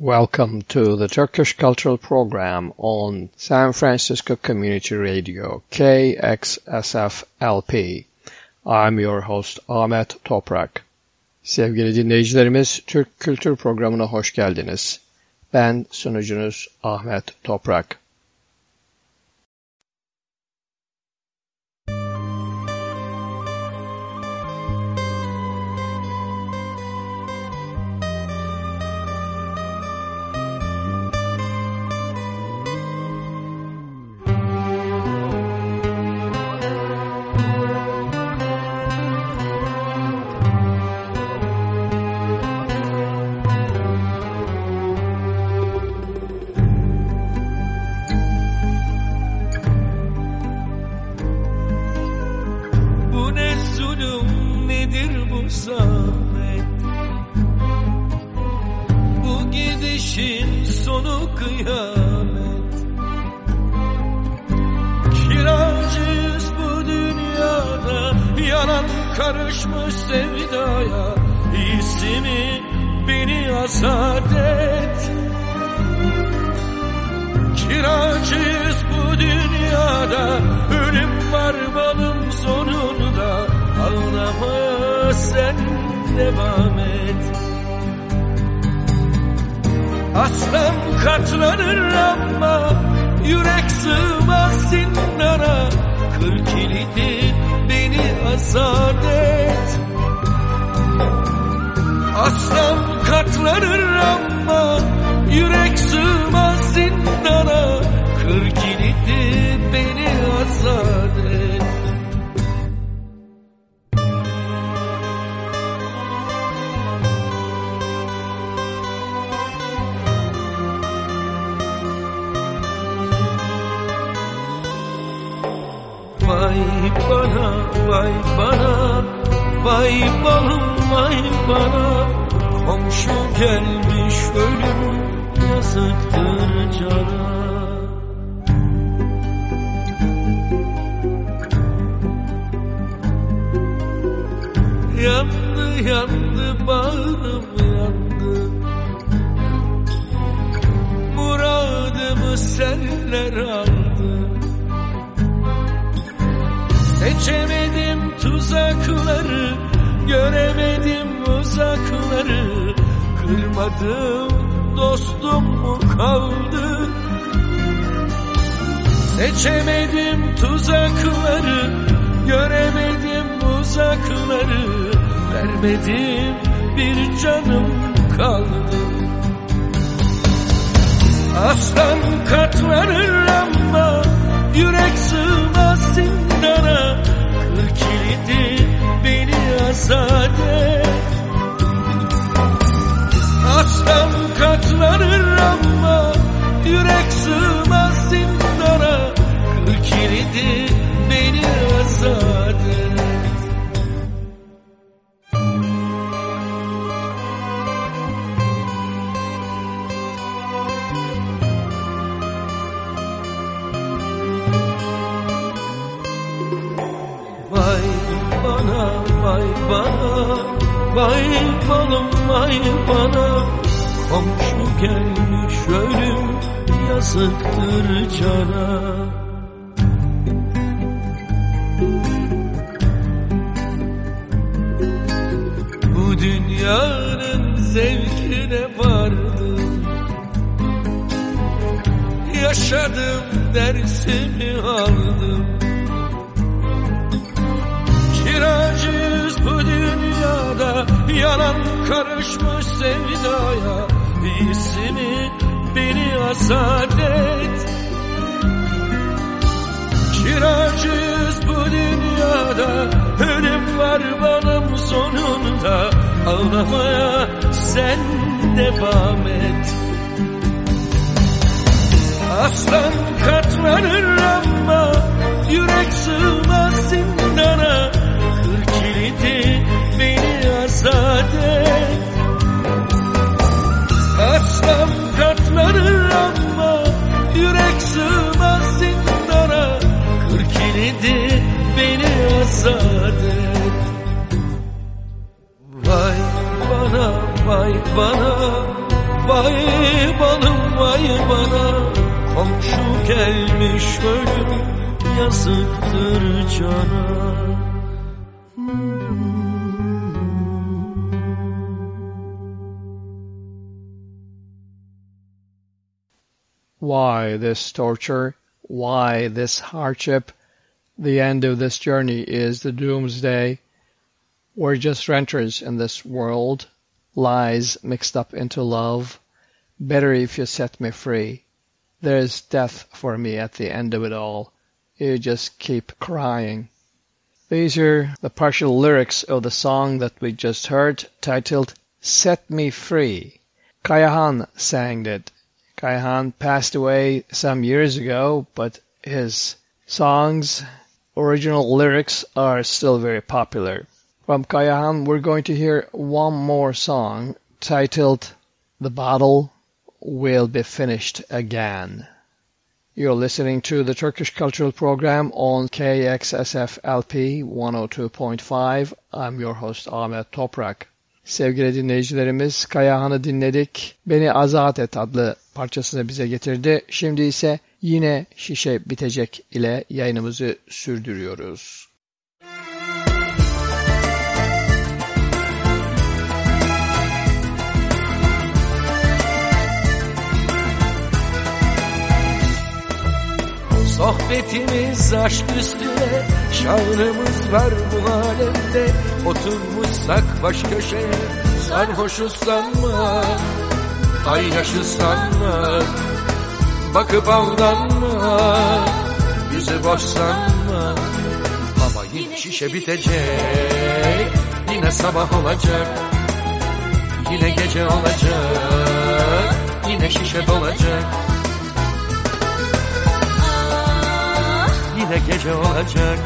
Welcome to the Turkish Cultural Program on San Francisco Community Radio, KXSFLP. I'm your host Ahmet Toprak. Sevgili dinleyicilerimiz, Türk Kültür Programı'na hoş geldiniz. Ben sunucunuz Ahmet Toprak. Vay balım vay bana. Komşu gelmiş ölüm Yazıktır cana Bu dünyanın zevkine vardım. Yaşadım dersimi aldım. Bir acıyız bu dünyada. Yalan karışmış sevdaya. İyisi beni azat et. Kiracıyız bu dünyada. Ölüm var varım sonunda. Ağlamaya sen devam et. Aslan katlanır ama Yürek sığmaz zindana idi beni azade. Aslan katlanır ama yürek sığmaz zindana. Kırk ilidi beni azade. Vay bana vay bana Vay banım vay bana. Komşu gelmiş ölüm yazıktır cana. Why this torture? Why this hardship? The end of this journey is the doomsday. We're just renters in this world, lies mixed up into love. Better if you set me free. There's death for me at the end of it all. You just keep crying. These are the partial lyrics of the song that we just heard, titled Set Me Free. Kayahan sang it. Kayahan passed away some years ago, but his songs, original lyrics are still very popular. From Kayahan, we're going to hear one more song titled The Battle Will Be Finished Again. You're listening to the Turkish Cultural Program on KXSFLP 102.5. I'm your host Ahmet Toprak. Sevgili dinleyicilerimiz Kayahan'ı dinledik. Beni Azat Et adlı parçasını bize getirdi. Şimdi ise yine şişe bitecek ile yayınımızı sürdürüyoruz. Sohbetimiz aşk üstüne Şanımız var bu alemde Oturmuşsak baş köşeye Sarhoşuz sanma Paylaşız sanma Bakıp aldanma Yüzü boş sanma Ama yine şişe bitecek Yine sabah olacak Yine gece olacak Yine şişe dolacak. Yine gece olacak.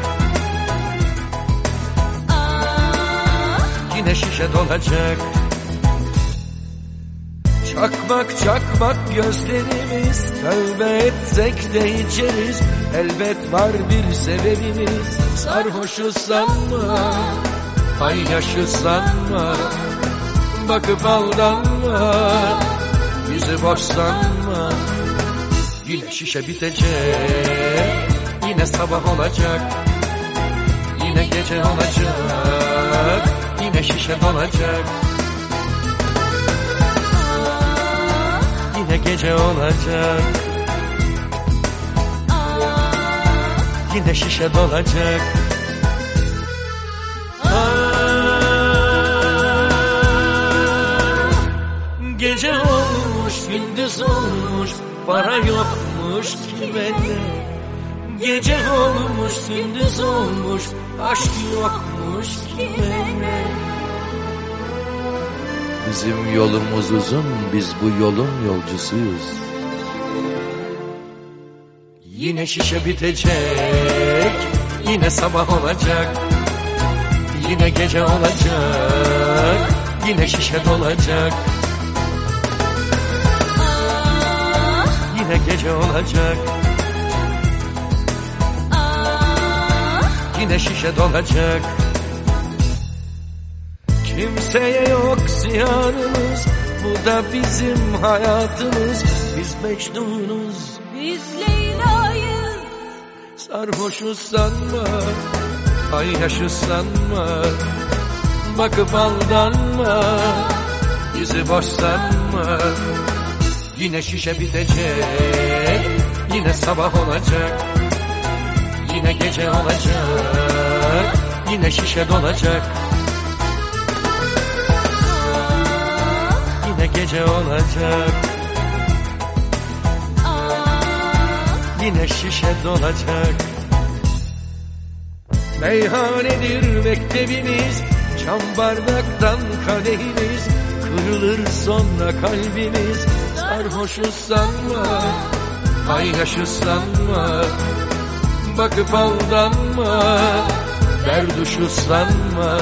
Yine şişe dolacak Çakmak çakmak gözlerimiz Tövbe etsek de içeriz. Elbet var bir sebebimiz. Sarhoşuz sanma Paylaşız sanma. Bakıp aldanma Yüzü boş sanma. Yine şişe bitecek Yine sabah olacak. Yine gece olacak Yine şişe dolacak Yine gece olacak Yine şişe dolacak Gece olmuş, gündüz olmuş, para yokmuş kime ne? Gece olmuş, gündüz olmuş, aşk yokmuş kime ne? Bizim yolumuz uzun, biz bu yolun yolcusuyuz. Yine şişe bitecek, yine sabah olacak, yine gece olacak, yine şişe dolacak. Yine gece olacak. Yine şişe dolacak. Kimseye yok ziyanımız, bu da bizim hayatımız. Biz Mecnun'uz, Biz Leyla'yız, sarhoşuz sanma, paylaşız sanma. Bakıp aldanma, yüzü boş sanma. Yine şişe bitecek, yine sabah olacak. Yine gece olacak, yine şişe dolacak. Gece olacak, yine şişe dolacak. Meyhanedir mektebimiz, çam bardaktan kadehimiz. Kırılır sonra kalbimiz, sarhoşuz sanma, paylaşız sanma. Bakıp aldanma, berduşuz sanma.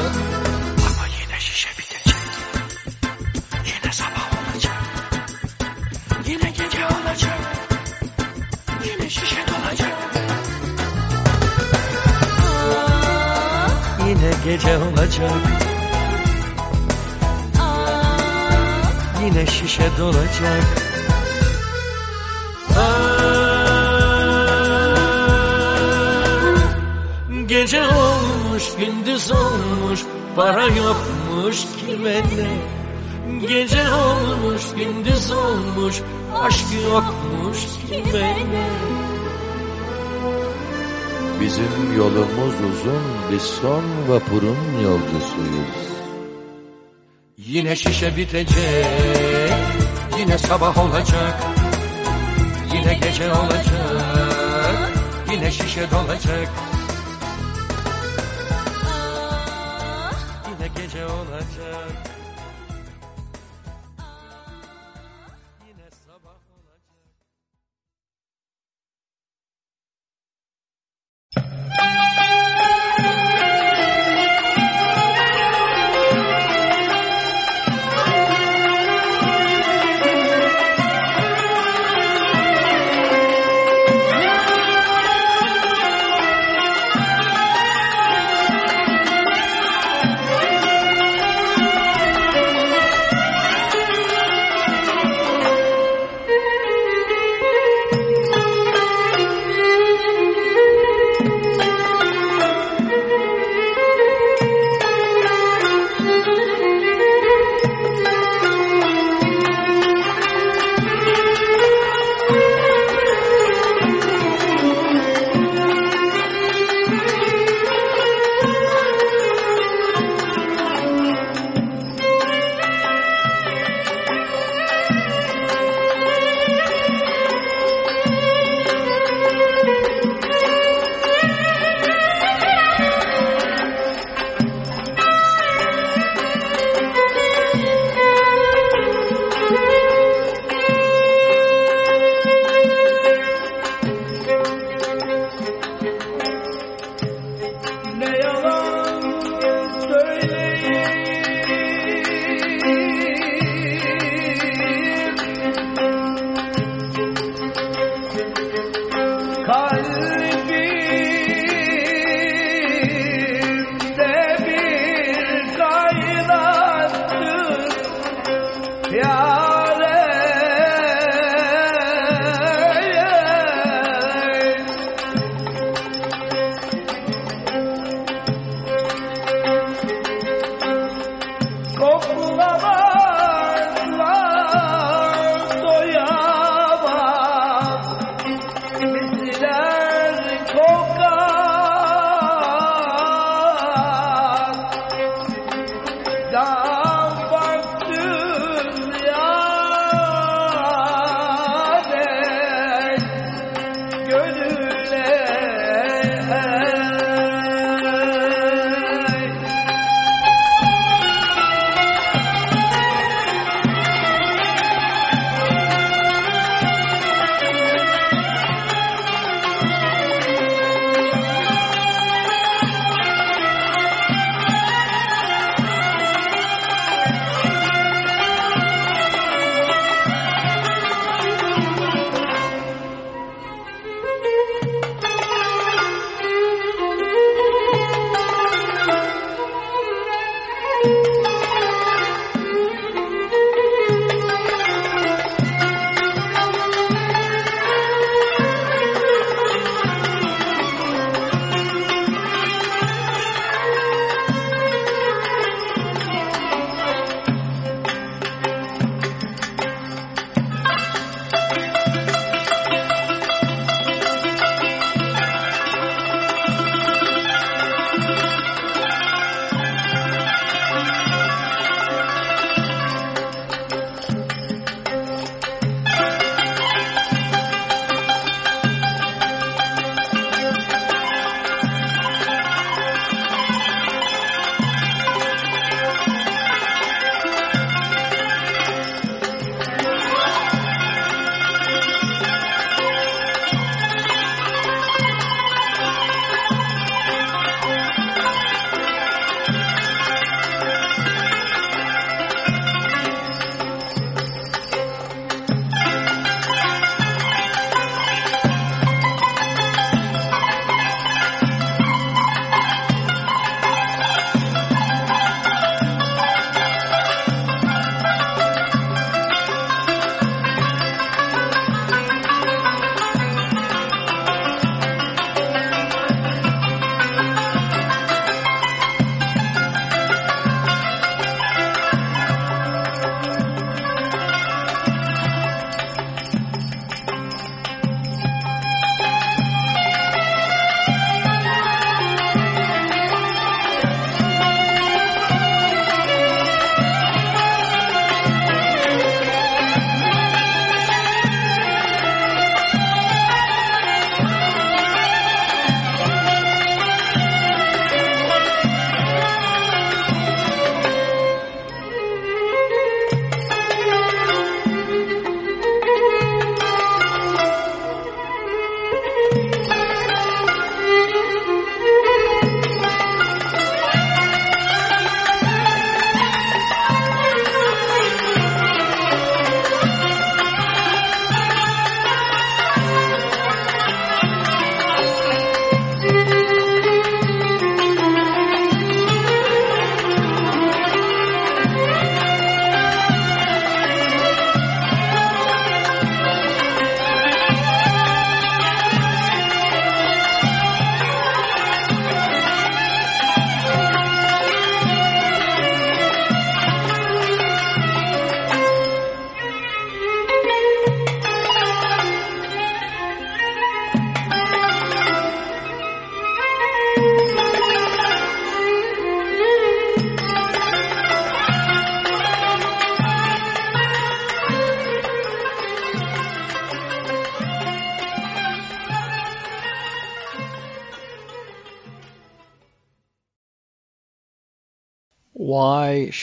Gece olacak, yine şişe dolacak. Gece olmuş gündüz olmuş para yokmuş kime ne Gece olmuş gündüz olmuş aşk yokmuş kime ne Bizim yolumuz uzun, biz son vapurun yolcusuyuz. Yine şişe bitecek Yine sabah olacak Yine gece olacak Yine şişe dolacak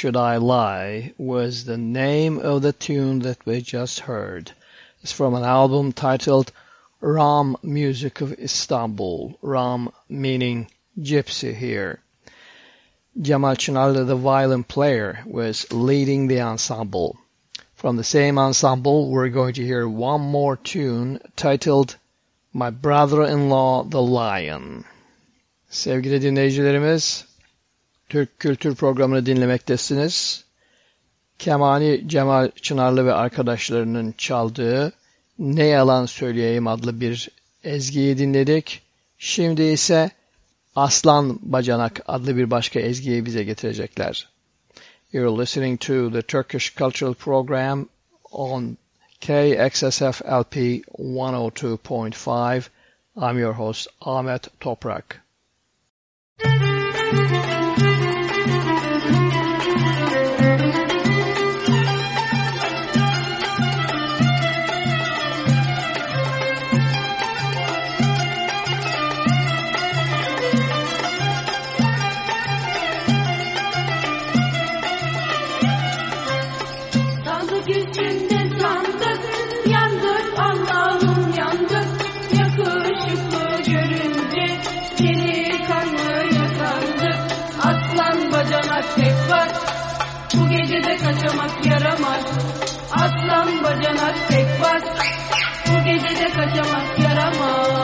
Should I Lie was the name of the tune that we just heard. It's from an album titled Ram Music of Istanbul. Ram meaning gypsy here. Cemal Çınarlı, the violin player, was leading the ensemble. From the same ensemble, we're going to hear one more tune titled My Brother-in-Law the Lion. Sevgili dinleyicilerimiz, Türk Kültür Programı'nı dinlemektesiniz. Kemani Cemal Çınarlı ve arkadaşlarının çaldığı Ne Yalan Söyleyeyim adlı bir ezgiyi dinledik. Şimdi ise Aslan Bacanak adlı bir başka ezgiyi bize getirecekler. You're listening to the Turkish Cultural Program on KXSF LP 102.5. I'm your host Ahmet Toprak. Sandık kaçamak yaramaz aslan bacanak tek var bu gecede kaçamak yaramaz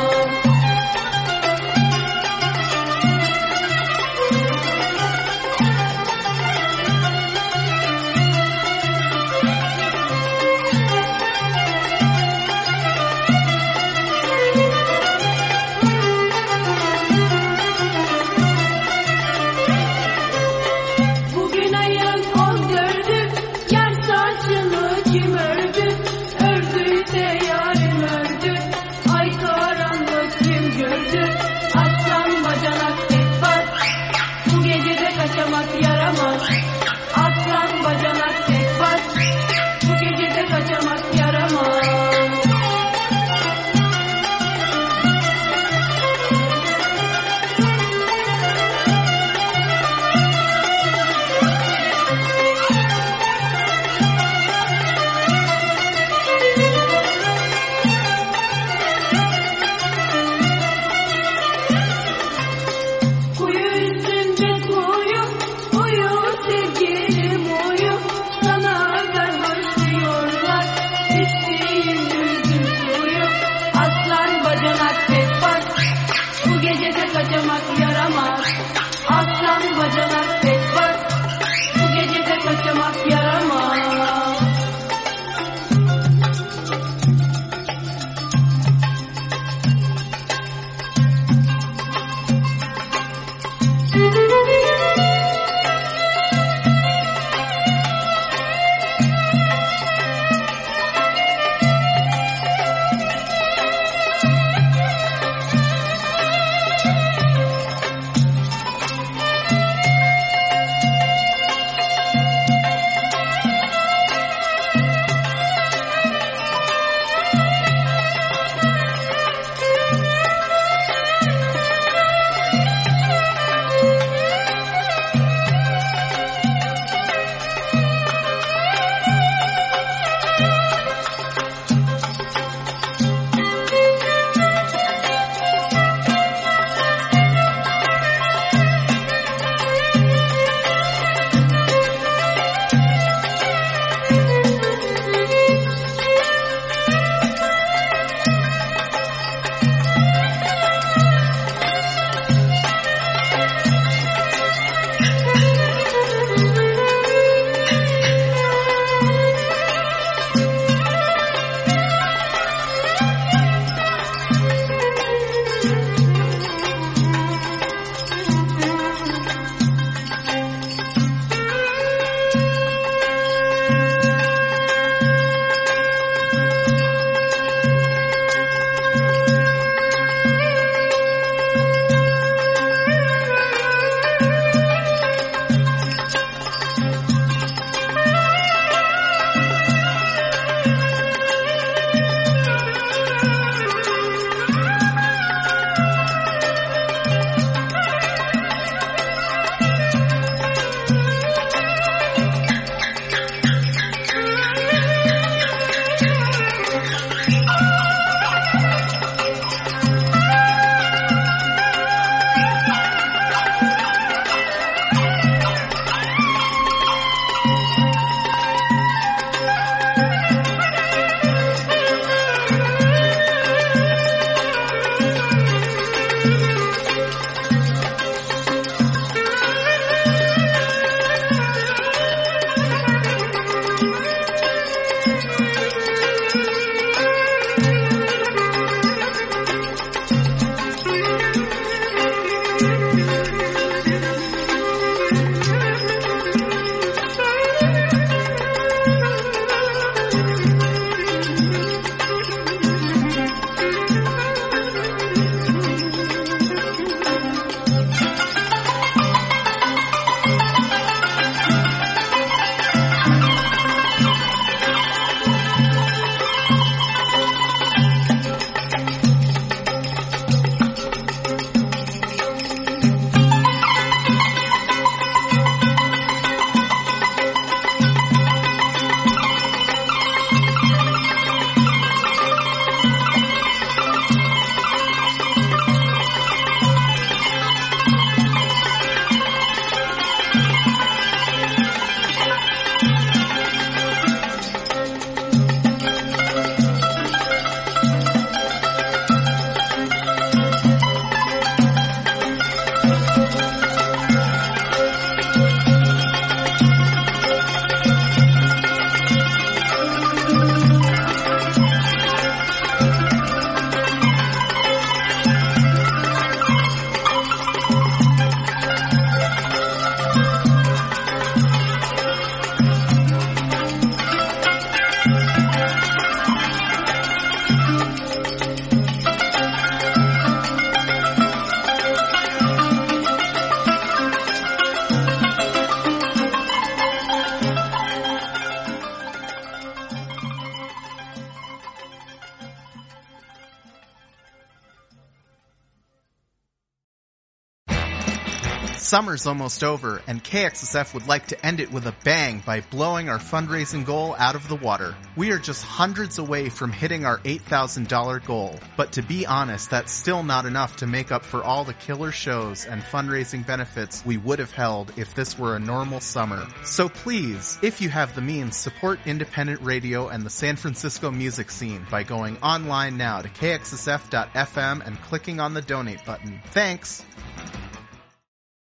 Summer's almost over, and KXSF would like to end it with a bang by blowing our fundraising goal out of the water. We are just hundreds away from hitting our $8,000 goal, but to be honest, that's still not enough to make up for all the killer shows and fundraising benefits we would have held if this were a normal summer. So please, if you have the means, support independent radio and the San Francisco music scene by going online now to kxsf.fm and clicking on the donate button. Thanks!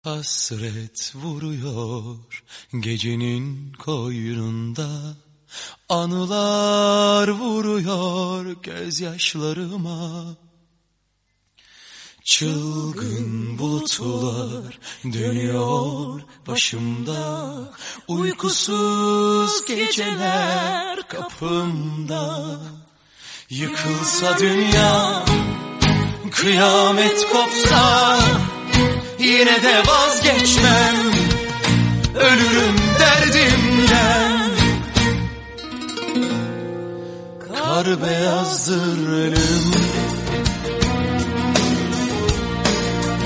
Hasret vuruyor gecenin koyununda Anılar vuruyor gözyaşlarıma. Çılgın bulutlar dönüyor başımda. Uykusuz geceler kapımda. Yıkılsa dünya kıyamet kopsa Yine de vazgeçmem. Ölürüm derdimden. Kar beyazdır ölüm.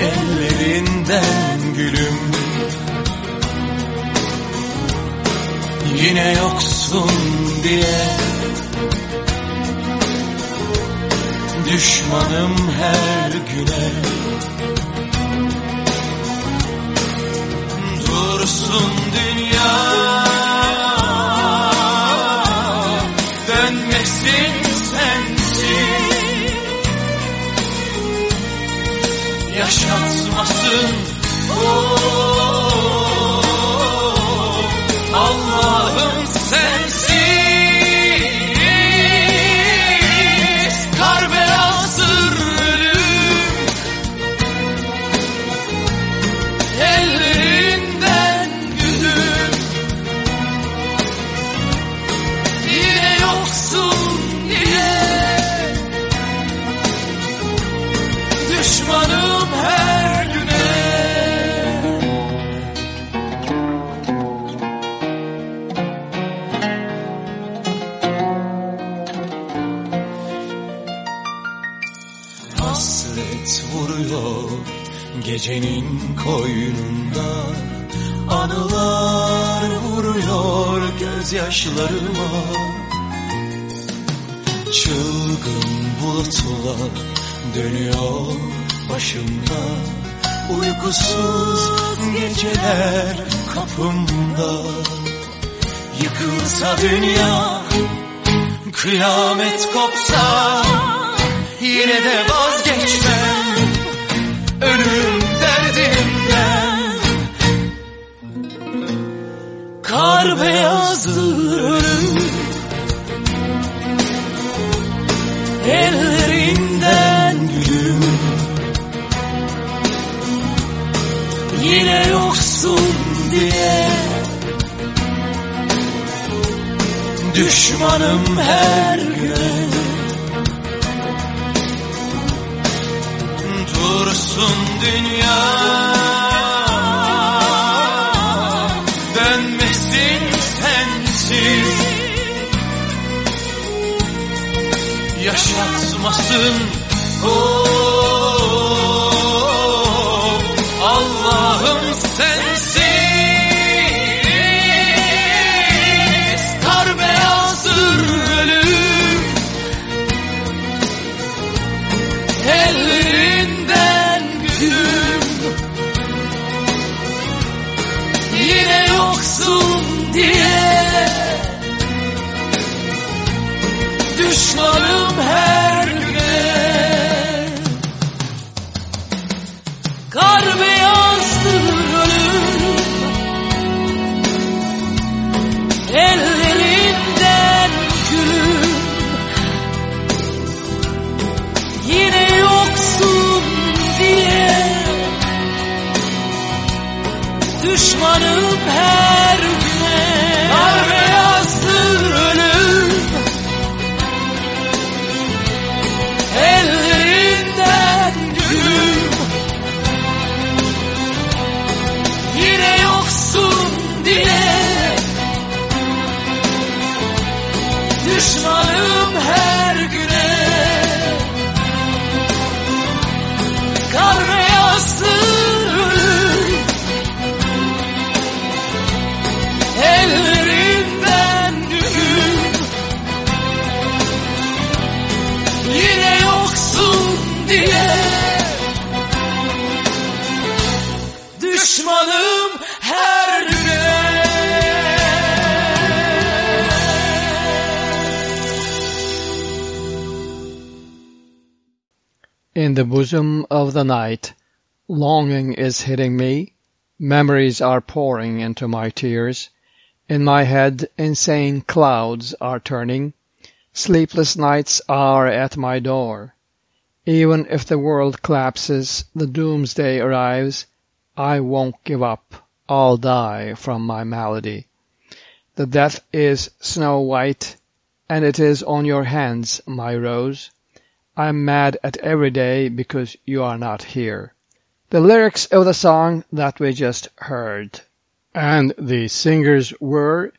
Ellerinden gülüm. Yine yoksun diye. Düşmanım her güne olsun dünya. Gecenin koynunda Anılar vuruyor gözyaşlarıma. Çılgın bulutlar dönüyor başımda. Uykusuz geceler kapımda. Yıkılsa dünya kıyamet kopsa Yine de vazgeçmem. Ölürüm Kar beyazdır ölüm. Ellerinden gülüm Yine yoksun diye. Düşmanım her gün. Dursun dünya Yaşatmasın oh, Düşmanım diye Düşmanım her güne In the bosom of the night, longing is hitting me, memories are pouring into my tears. In my head, insane clouds are turning, sleepless nights are at my door. Even if the world collapses, the doomsday arrives, I won't give up, I'll die from my malady. The death is snow white, and it is on your hands, my rose. I'm mad at every day because you are not here. The lyrics of the song that we just heard. And the singers were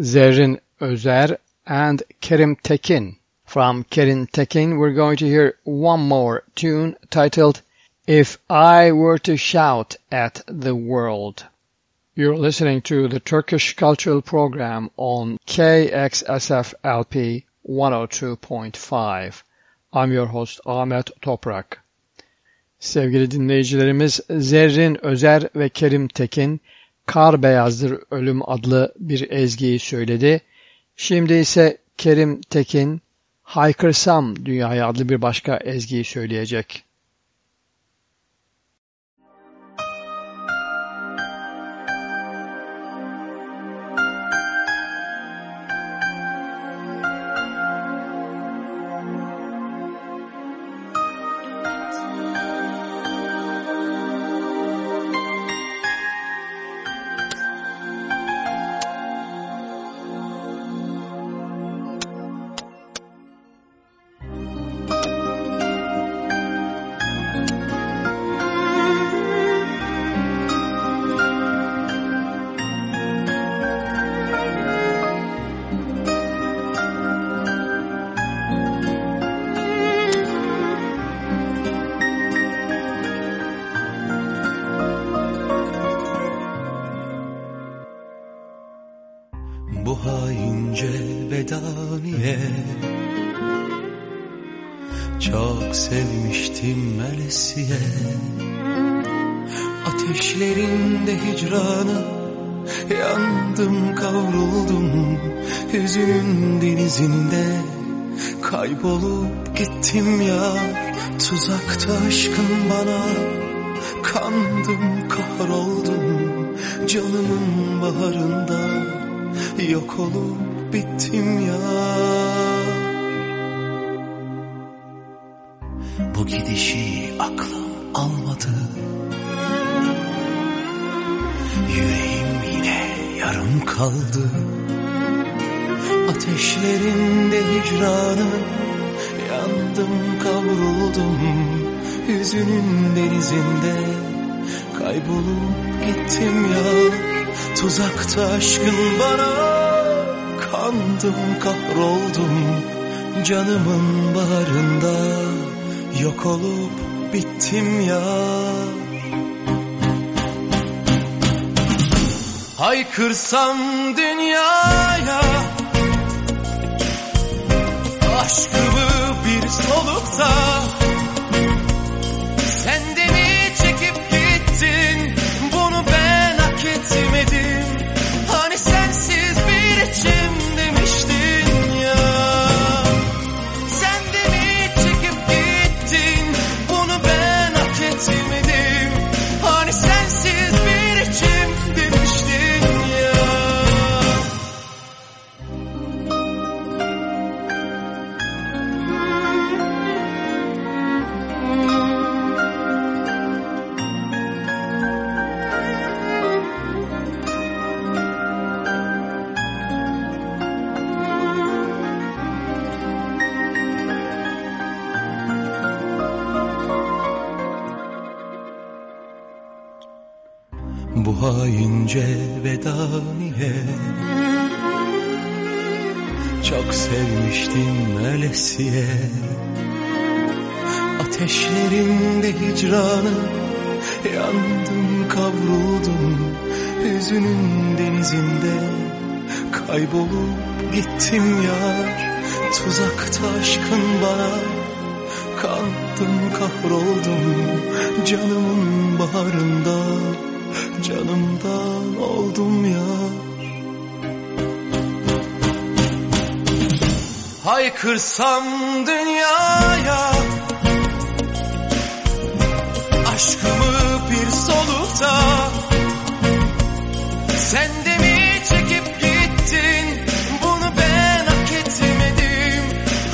Zerrin Özer and Kerim Tekin. From Kerim Tekin we're going to hear one more tune titled If I Were to Shout at the World. You're listening to the Turkish Cultural Program on KXSFLP 102.5. I'm your host Ahmet Toprak. Sevgili dinleyicilerimiz Zerrin Özer ve Kerim Tekin Kar Beyazdır Ölüm adlı bir ezgiyi söyledi. Şimdi ise Kerim Tekin Haykırsam Dünyaya adlı bir başka ezgiyi söyleyecek. Tuzakta aşkın bana Kandım kahroldum. Canımın baharında Yok olup bittim ya. Haykırsam dünyaya ölesiye Ateşlerinde hicranı Yandım kavruldum Hüzünün denizinde. Kaybolup gittim yar Tuzakta aşkın bana. Kaldım kahroldum Canımın baharında. Canımdan oldum ya Haykırsam dünyaya Aşkımı bir solukta Sen de mi çekip gittin? Bunu ben hak etmedim.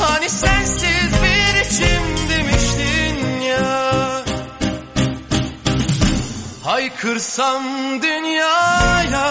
Hani sensiz bir içim demiştin ya. Haykırsam dünyaya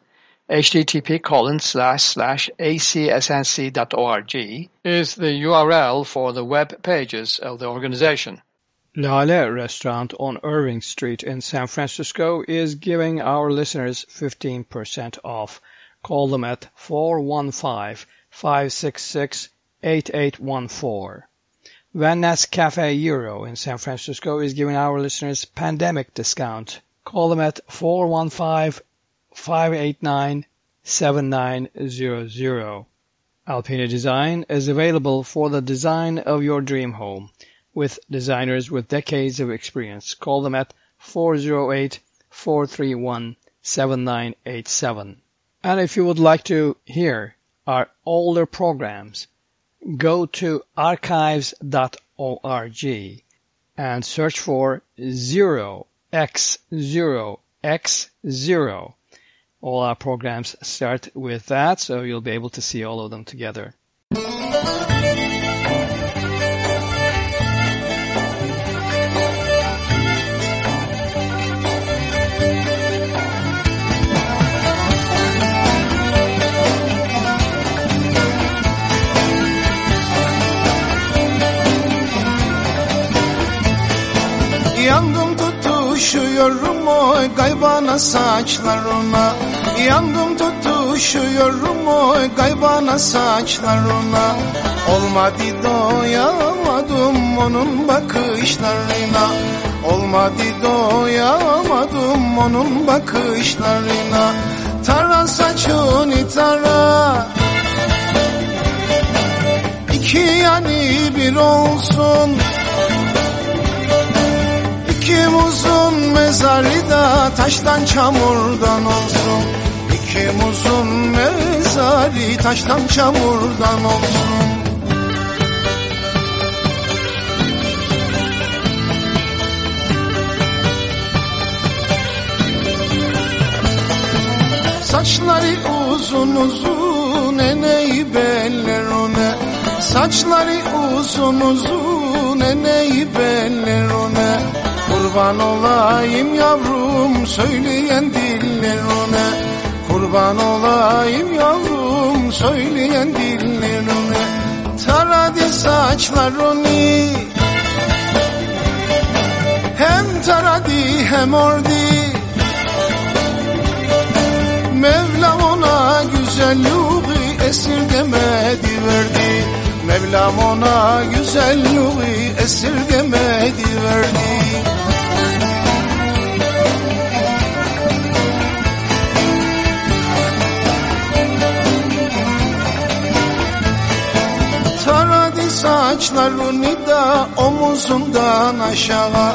http colon slash slash acsnc.org is the URL for the web pages of the organization. Lale Restaurant on Irving Street in San Francisco is giving our listeners 15% off. Call them at 415-566-8814. Van Ness Cafe Euro in San Francisco is giving our listeners pandemic discount. Call them at 415 589-7900. Alpina Design is available for the design of your dream home with designers with decades of experience. Call them at 408-431-7987. And if you would like to hear our older programs, go to archives.org and search for 0x0x0 all our programs start with that, so you'll be able to see all of them together. Tutuşuyorum oy kaybana saçlarına. Yandım tutuşuyorum oy kaybana saçlarına. Olmadı doyamadım onun bakışlarına. Olmadı doyamadım onun bakışlarına. Tara saçını tara. İki yani bir olsun İkim uzun mezarı da taştan çamurdan olsun? İkim uzun mezarı taştan çamurdan olsun? Saçları uzun uzun eneyi beller ona. Saçları uzun uzun eneyi beller ona Kurban olayım yavrum söyleyen dillerine Kurban olayım yavrum söyleyen dillerine Taradı saçlarını Hem taradı hem ordi Mevlam ona güzelliği esirgemedi verdi Mevlam ona güzelliği esirgemedi verdi saçlarını da omuzundan aşağı.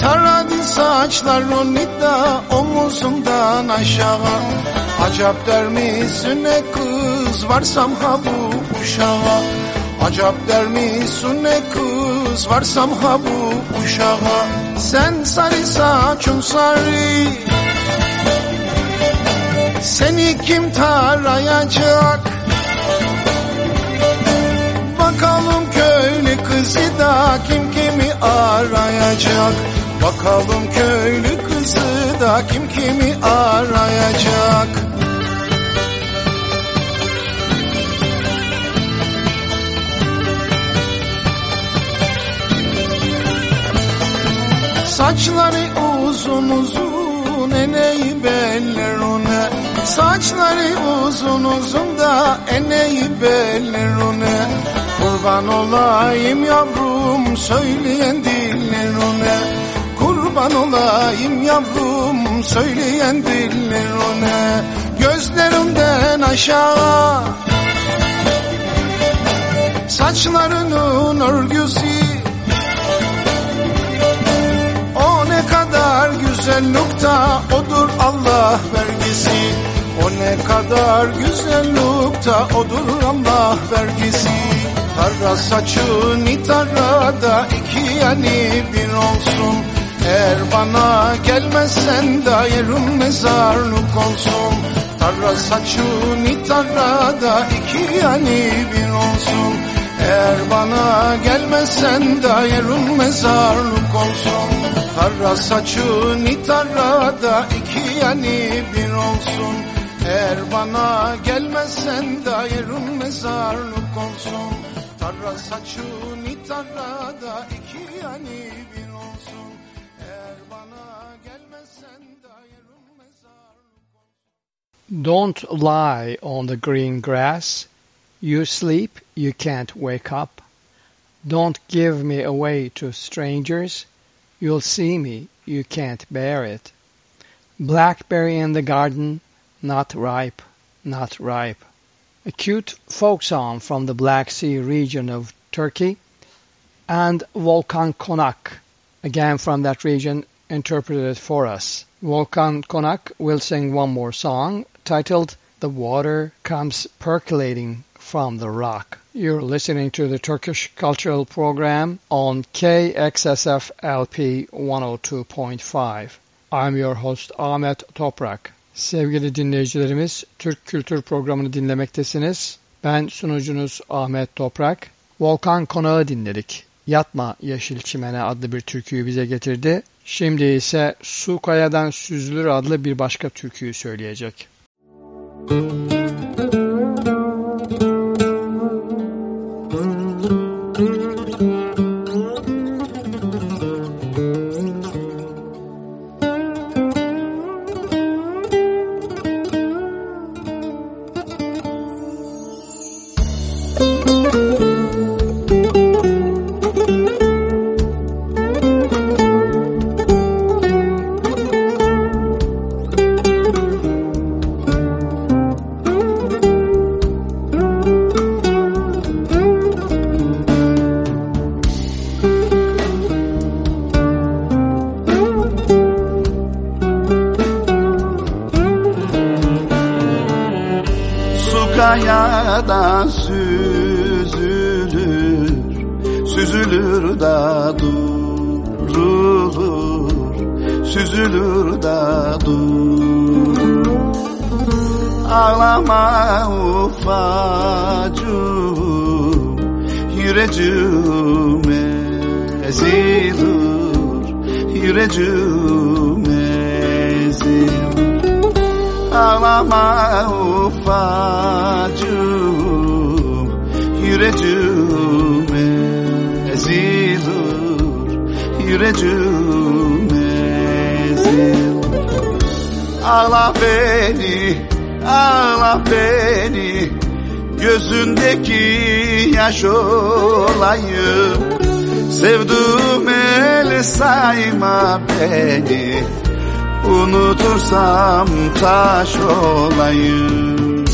Taradı saçlarını da omuzundan aşağı. Acap der misin ne kız varsam ha bu uşağa? Acap der misin ne kız varsam ha bu uşağa? Sen sarı saçın sarı. Seni kim tarayacak? Bakalım köylü kızı da kim kimi arayacak? Bakalım köylü kızı da kim kimi arayacak? Saçları uzun uzun eneği beller ona. Saçları uzun uzun da eneği beller ona Kurban olayım yavrum söyleyen diller ona. Kurban olayım yavrum söyleyen diller ona. Gözlerimden aşağı. Saçlarının örgüsü. O ne kadar güzel nokta odur Allah vergisi. O ne kadar güzel nokta odur Allah vergisi Tarra saçını tarrada iki yani bir olsun. Eğer bana gelmezsen da yerim mezarlık olsun. Tarra saçını tarrada iki yani bir olsun. Eğer bana gelmezsen da yerim mezarlık olsun. Tarra saçını tarrada iki yani bir olsun. Eğer bana gelmezsen da yerim mezarlık olsun Tarrada iki bir olsun Eğer bana gelmezsen da mezarlık Don't lie on the green grass. You sleep, you can't wake up. Don't give me away to strangers. You'll see me, you can't bear it. Blackberry in the garden, not ripe, not ripe. A cute folk song from the Black Sea region of Turkey. And Volkan Konak, again from that region, interpreted for us. Volkan Konak will sing one more song titled The Water Comes Percolating from the Rock. You're listening to the Turkish Cultural Program on KXSF LP 102.5. I'm your host Ahmet Toprak. Sevgili dinleyicilerimiz, Türk Kültür Programı'nı dinlemektesiniz. Ben sunucunuz Ahmet Toprak. Volkan Konağı dinledik. Yatma Yeşil Çimene adlı bir türküyü bize getirdi. Şimdi ise Su Kayadan Süzülür adlı bir başka türküyü söyleyecek. Su da durulur Süzülür da dur. Ağlama ufacım Yürecim ezilur Yürecim ezilur Ağlama ufacım Yürecim ezilur ezilir Yüreğim ezil Ağla beni, ağla beni Gözündeki yaş olayım. Sevduğum el sayma beni Unutursam taş olayım.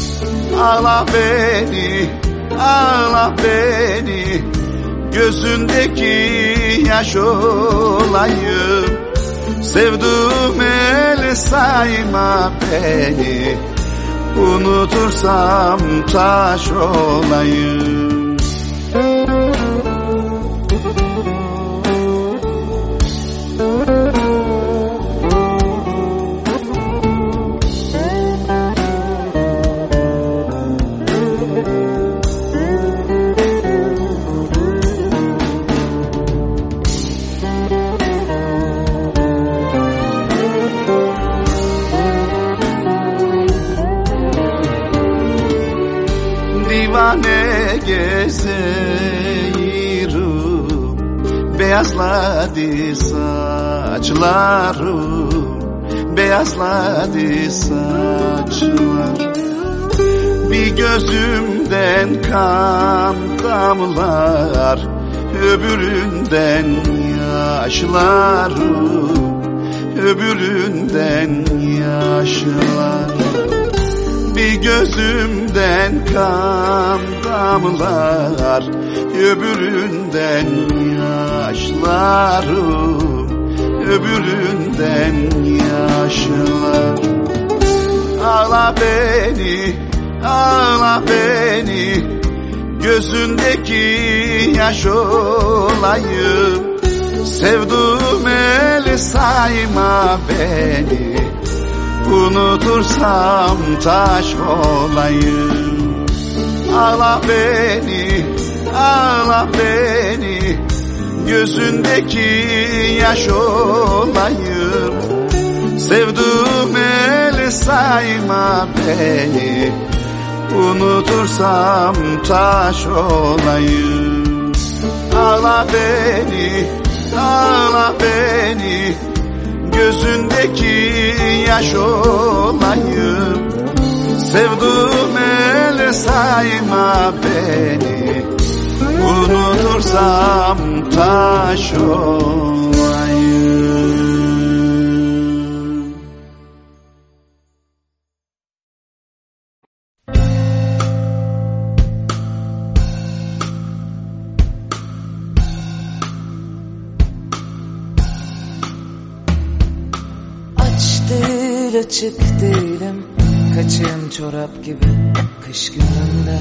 Ağla beni, ağla beni Gözündeki yaş olayım. Sevduğum el sayma beni. Unutursam taş olayım saçlarım Beyazladı saçlar. Bir gözümden kan damlar Öbüründen yaşlarım Öbüründen yaşlar. Bir gözümden kan damlar Öbüründen yaşlarım Öbüründen yaşlar Ağla beni, ağla beni. Gözündeki yaş olayım. Sevduğum el sayma beni. Unutursam taş olayım. Ağla beni, ağla beni Gözündeki yaş olayım. Sevduğum el sayma beni. Unutursam taş olayım. Ağla beni, ağla beni. Gözündeki yaş olayım. Sevduğum el sayma beni. Unutursam taş olayım açık değilim. Kaçığım çorap gibi kış gününde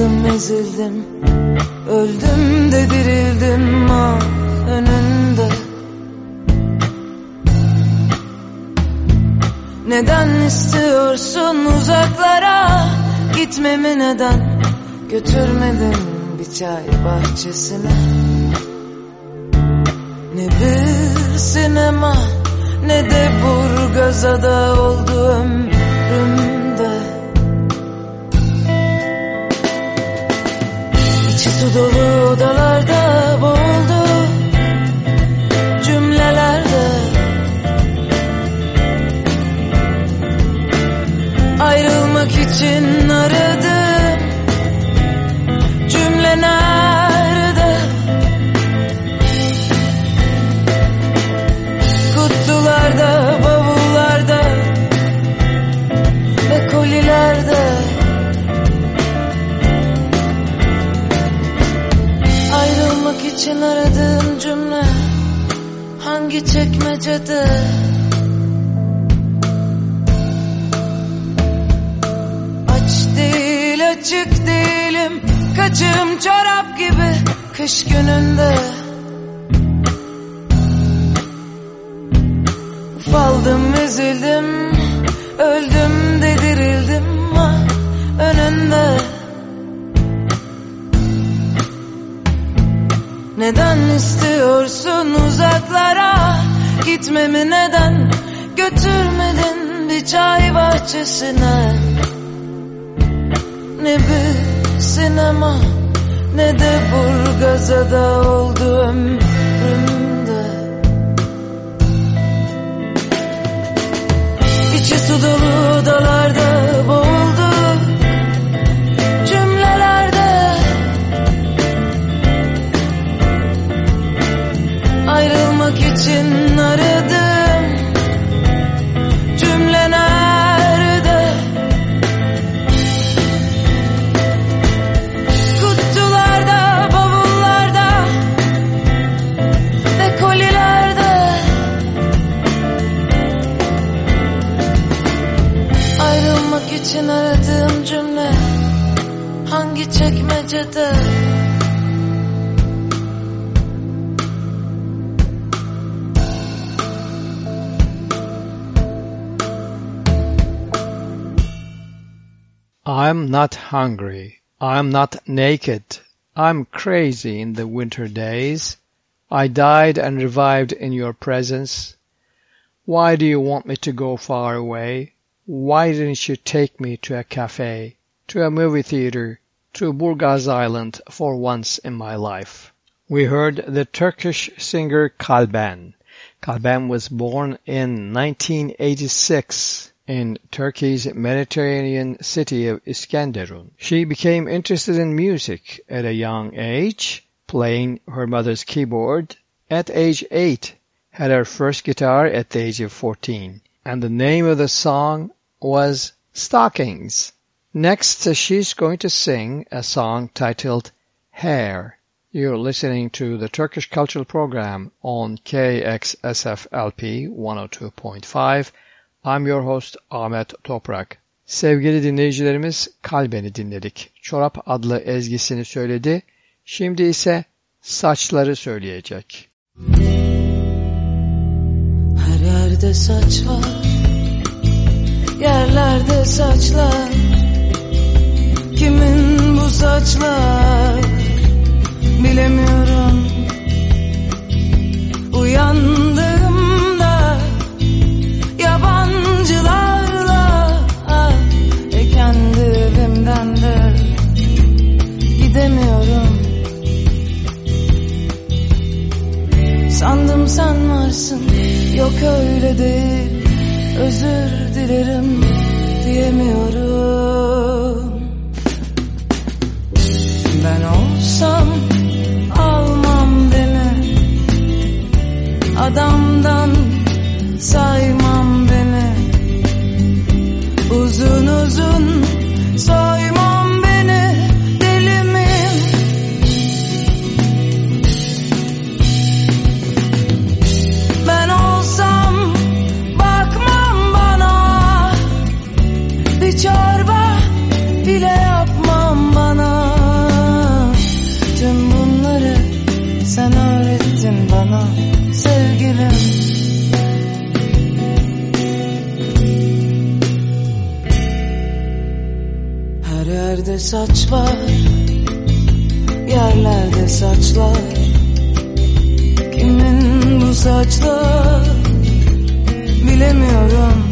Ufaldım ezildim. Öldüm de dirildim ah önünde. Neden istiyorsun uzaklara? Gitmemi neden? Götürmedin bir çay bahçesine. Ne bir sinema ne de Burgazada oldu ömrümde su dolu odalarda boğuldu. Cümlelerde. Ayrılmak için aradım. Cümle nerede? İçin aradığım cümle hangi çekmecede? Aç değil açık değilim Kaçım çorap gibi kış gününde Ufaldım üzüldüm Neden istiyorsun uzaklara? Gitmemi neden götürmedin bir çay bahçesine? Ne bir sinema ne de Burgazada oldu ömrümde. İçi su dolu dalarda için aradım. Cümle nerede? Kutularda, bavullarda Ve kolilerde Ayrılmak için aradığım cümle Hangi çekmecede I'm not hungry. I'm not naked. I'm crazy in the winter days. I died and revived in your presence. Why do you want me to go far away? Why didn't you take me to a cafe, to a movie theater, to Burgaz Island for once in my life? We heard the Turkish singer Kalben. Kalben was born in 1986 in Turkey's Mediterranean city of Iskenderun. She became interested in music at a young age, playing her mother's keyboard. At age 8, had her first guitar at the age of 14. And the name of the song was Stockings. Next, she's going to sing a song titled Hair. You're listening to the Turkish Cultural Program on KXSFLP 102.5. I'm your host Ahmet Toprak. Sevgili dinleyicilerimiz Kalben'i dinledik. Çorap adlı ezgisini söyledi. Şimdi ise saçları söyleyecek. Her yerde saç var Yerlerde saçlar Kimin bu saçlar Bilemiyorum Uyandığımda sen varsın. Yok öyle değil. Özür dilerim Diyemiyorum. Ben olsam Almam beni Adamdan Saymam beni Uzun uzun yerde saç var Yerlerde saçlar. Kimin bu saçlar? Bilemiyorum.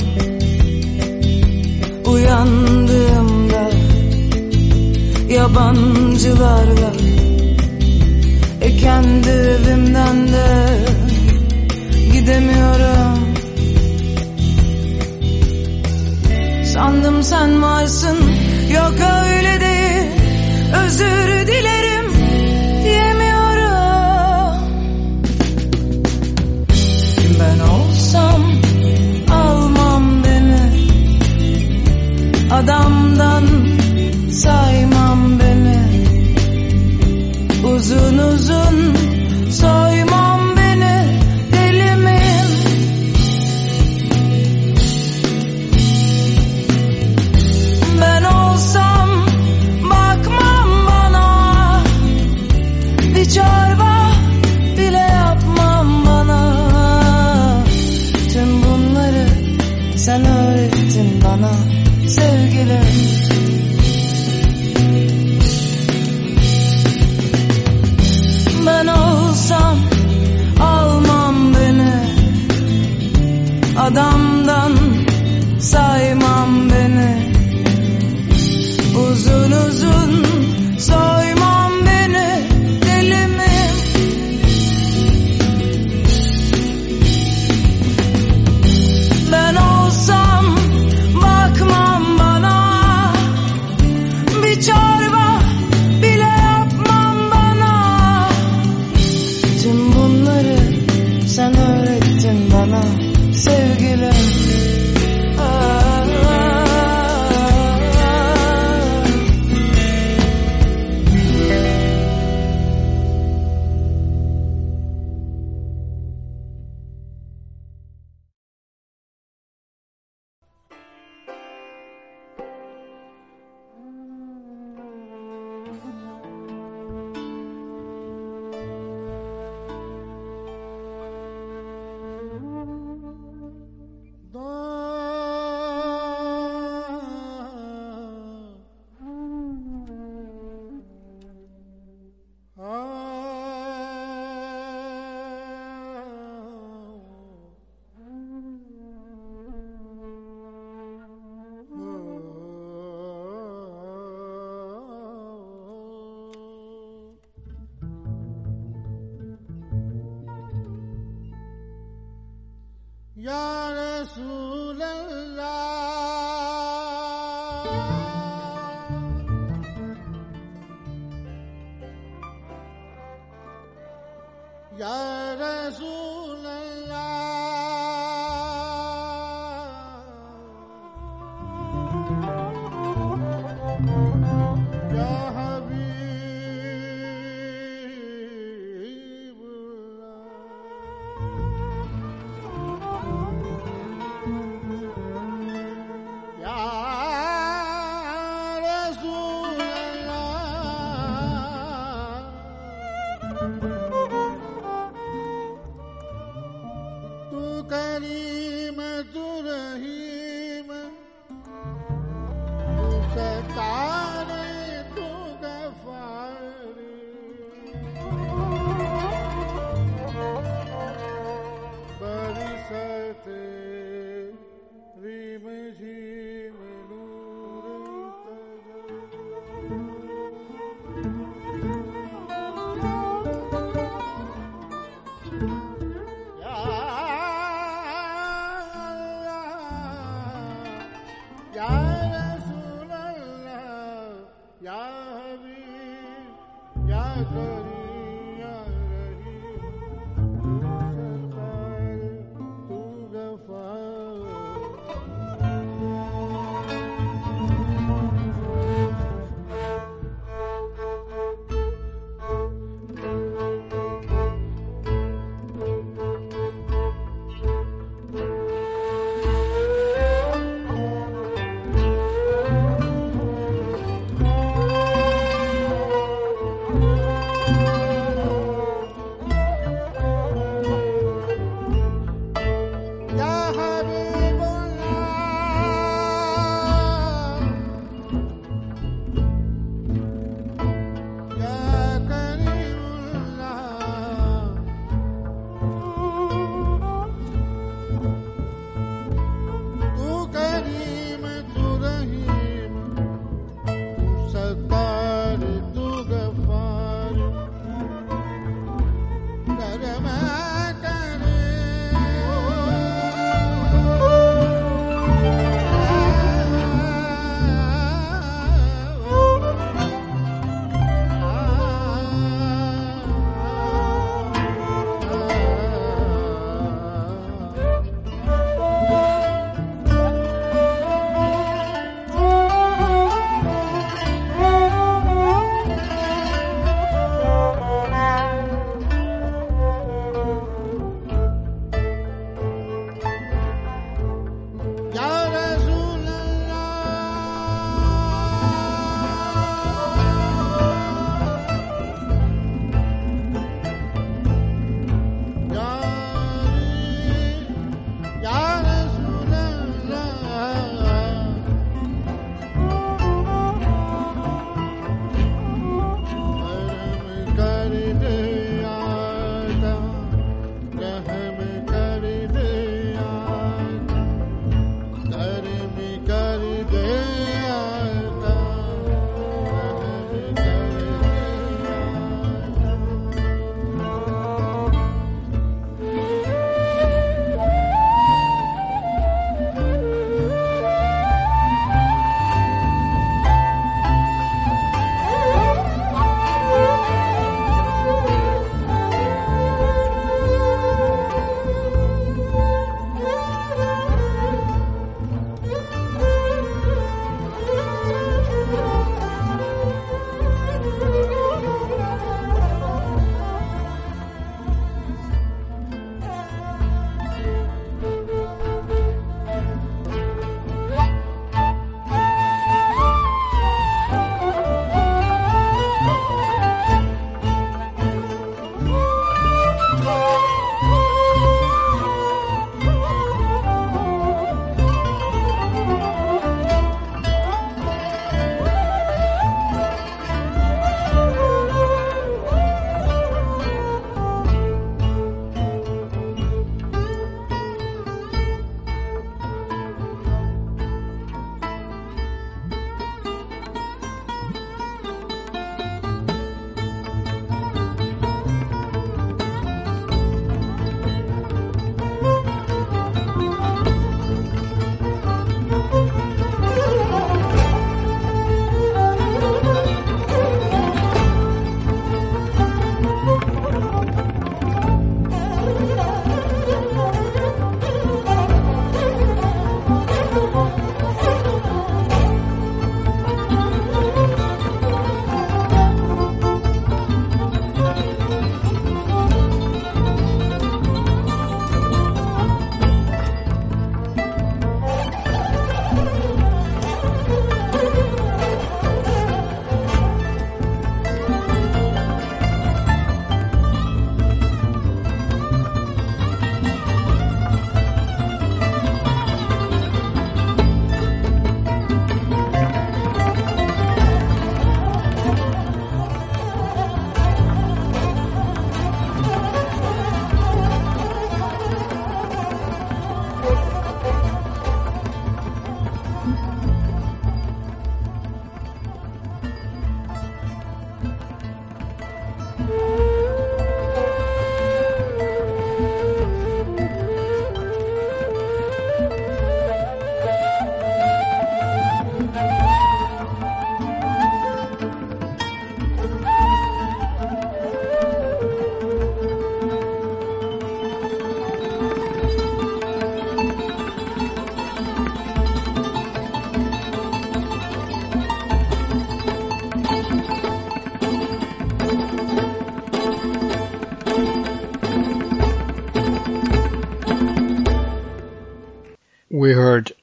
Uyandığımda Yabancılarla E kendi evimden de Gidemiyorum. Sandım sen varsın Yok öyle değil. Özür dilerim. Diyemiyorum. Ben olsam almam beni Adamdan saymam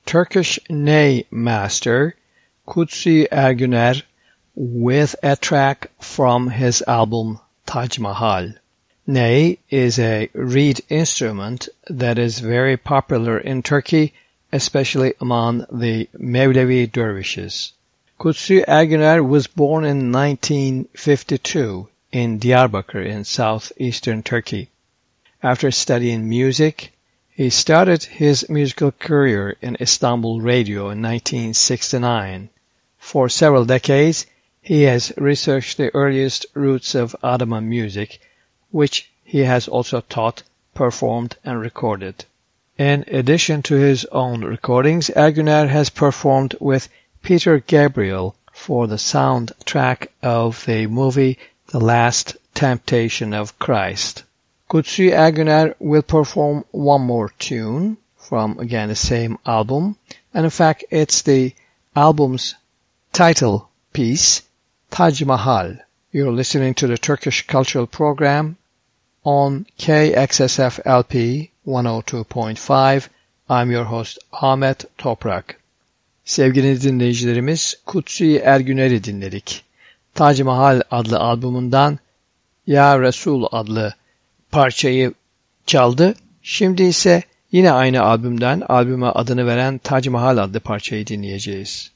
Turkish Ney master Kudsi Ergüner with a track from his album Taj Mahal. Ney is a reed instrument that is very popular in Turkey, especially among the Mevlevi dervishes. Kudsi Ergüner was born in 1952 in Diyarbakir in southeastern Turkey. After studying music, he started his musical career in Istanbul Radio in 1969. For several decades, he has researched the earliest roots of Ottoman music, which he has also taught, performed, and recorded. In addition to his own recordings, Ergüner has performed with Peter Gabriel for the soundtrack of the movie The Last Temptation of Christ. Kudsi Ergüner will perform one more tune from again the same album, and in fact it's the album's title piece, Taj Mahal. You're listening to the Turkish Cultural Program on KXSF LP 102.5. I'm your host Ahmet Toprak. Sevgili dinleyicilerimiz Kudsi Ergüner'i dinledik. Taj Mahal adlı albümünden Ya Resul adlı parçayı çaldı. Şimdi ise yine aynı albümden albüme adını veren Taj Mahal adlı parçayı dinleyeceğiz.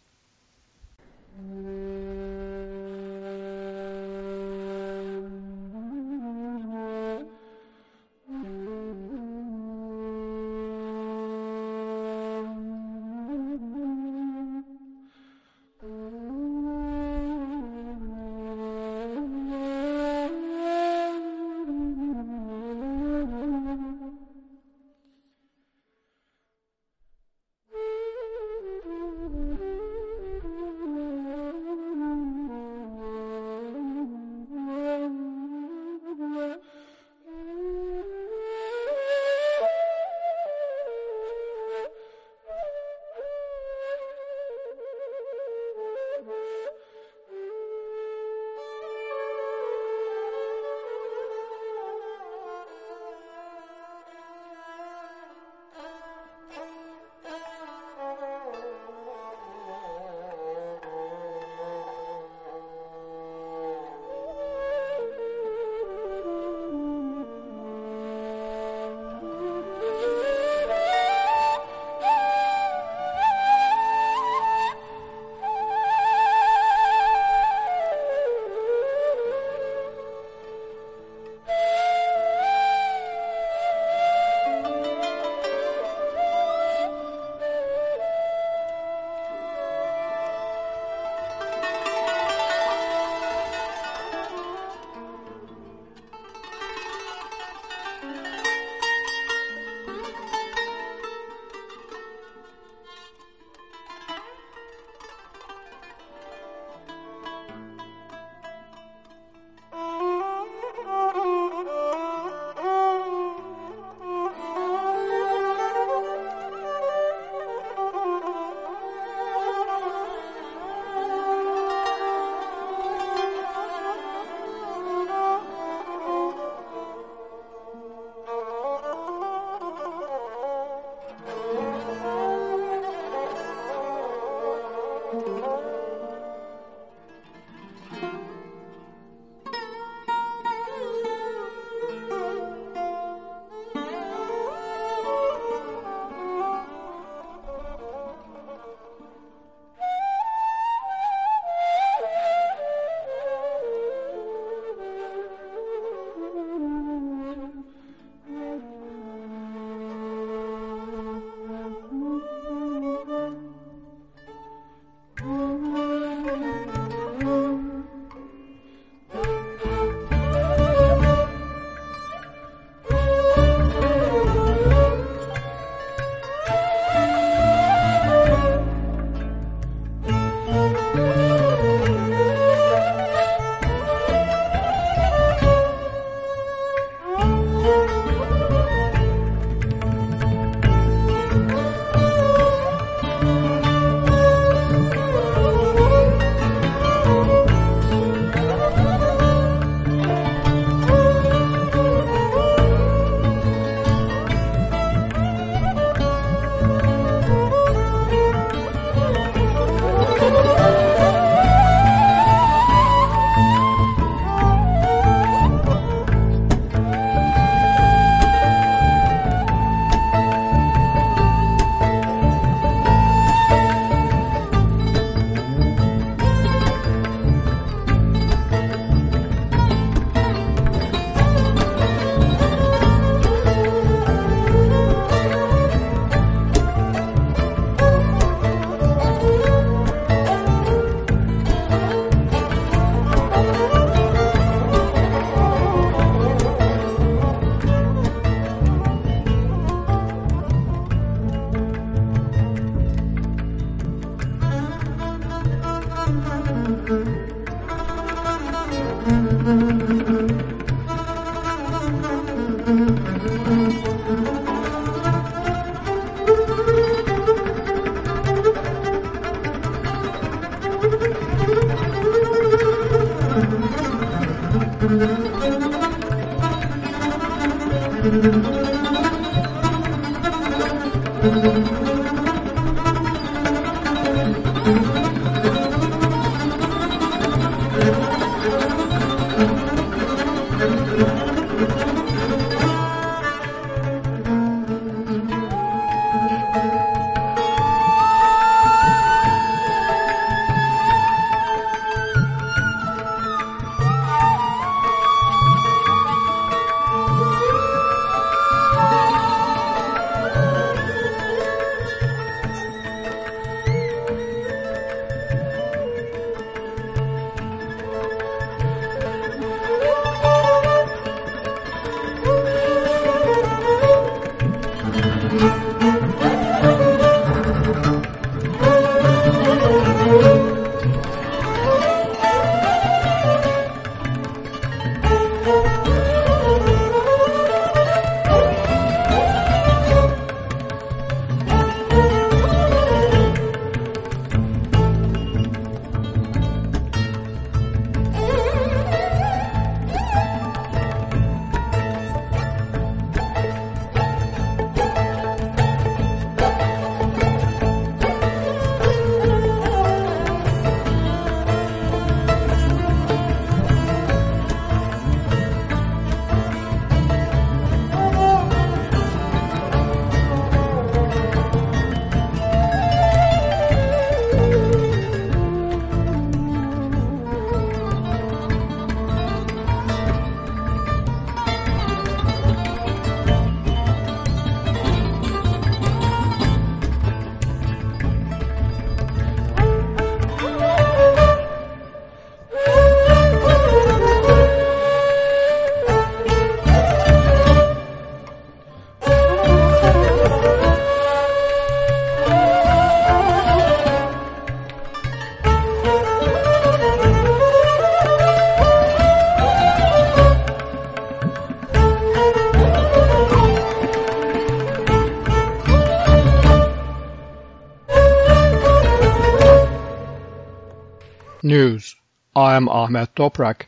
Ahmet Toprak.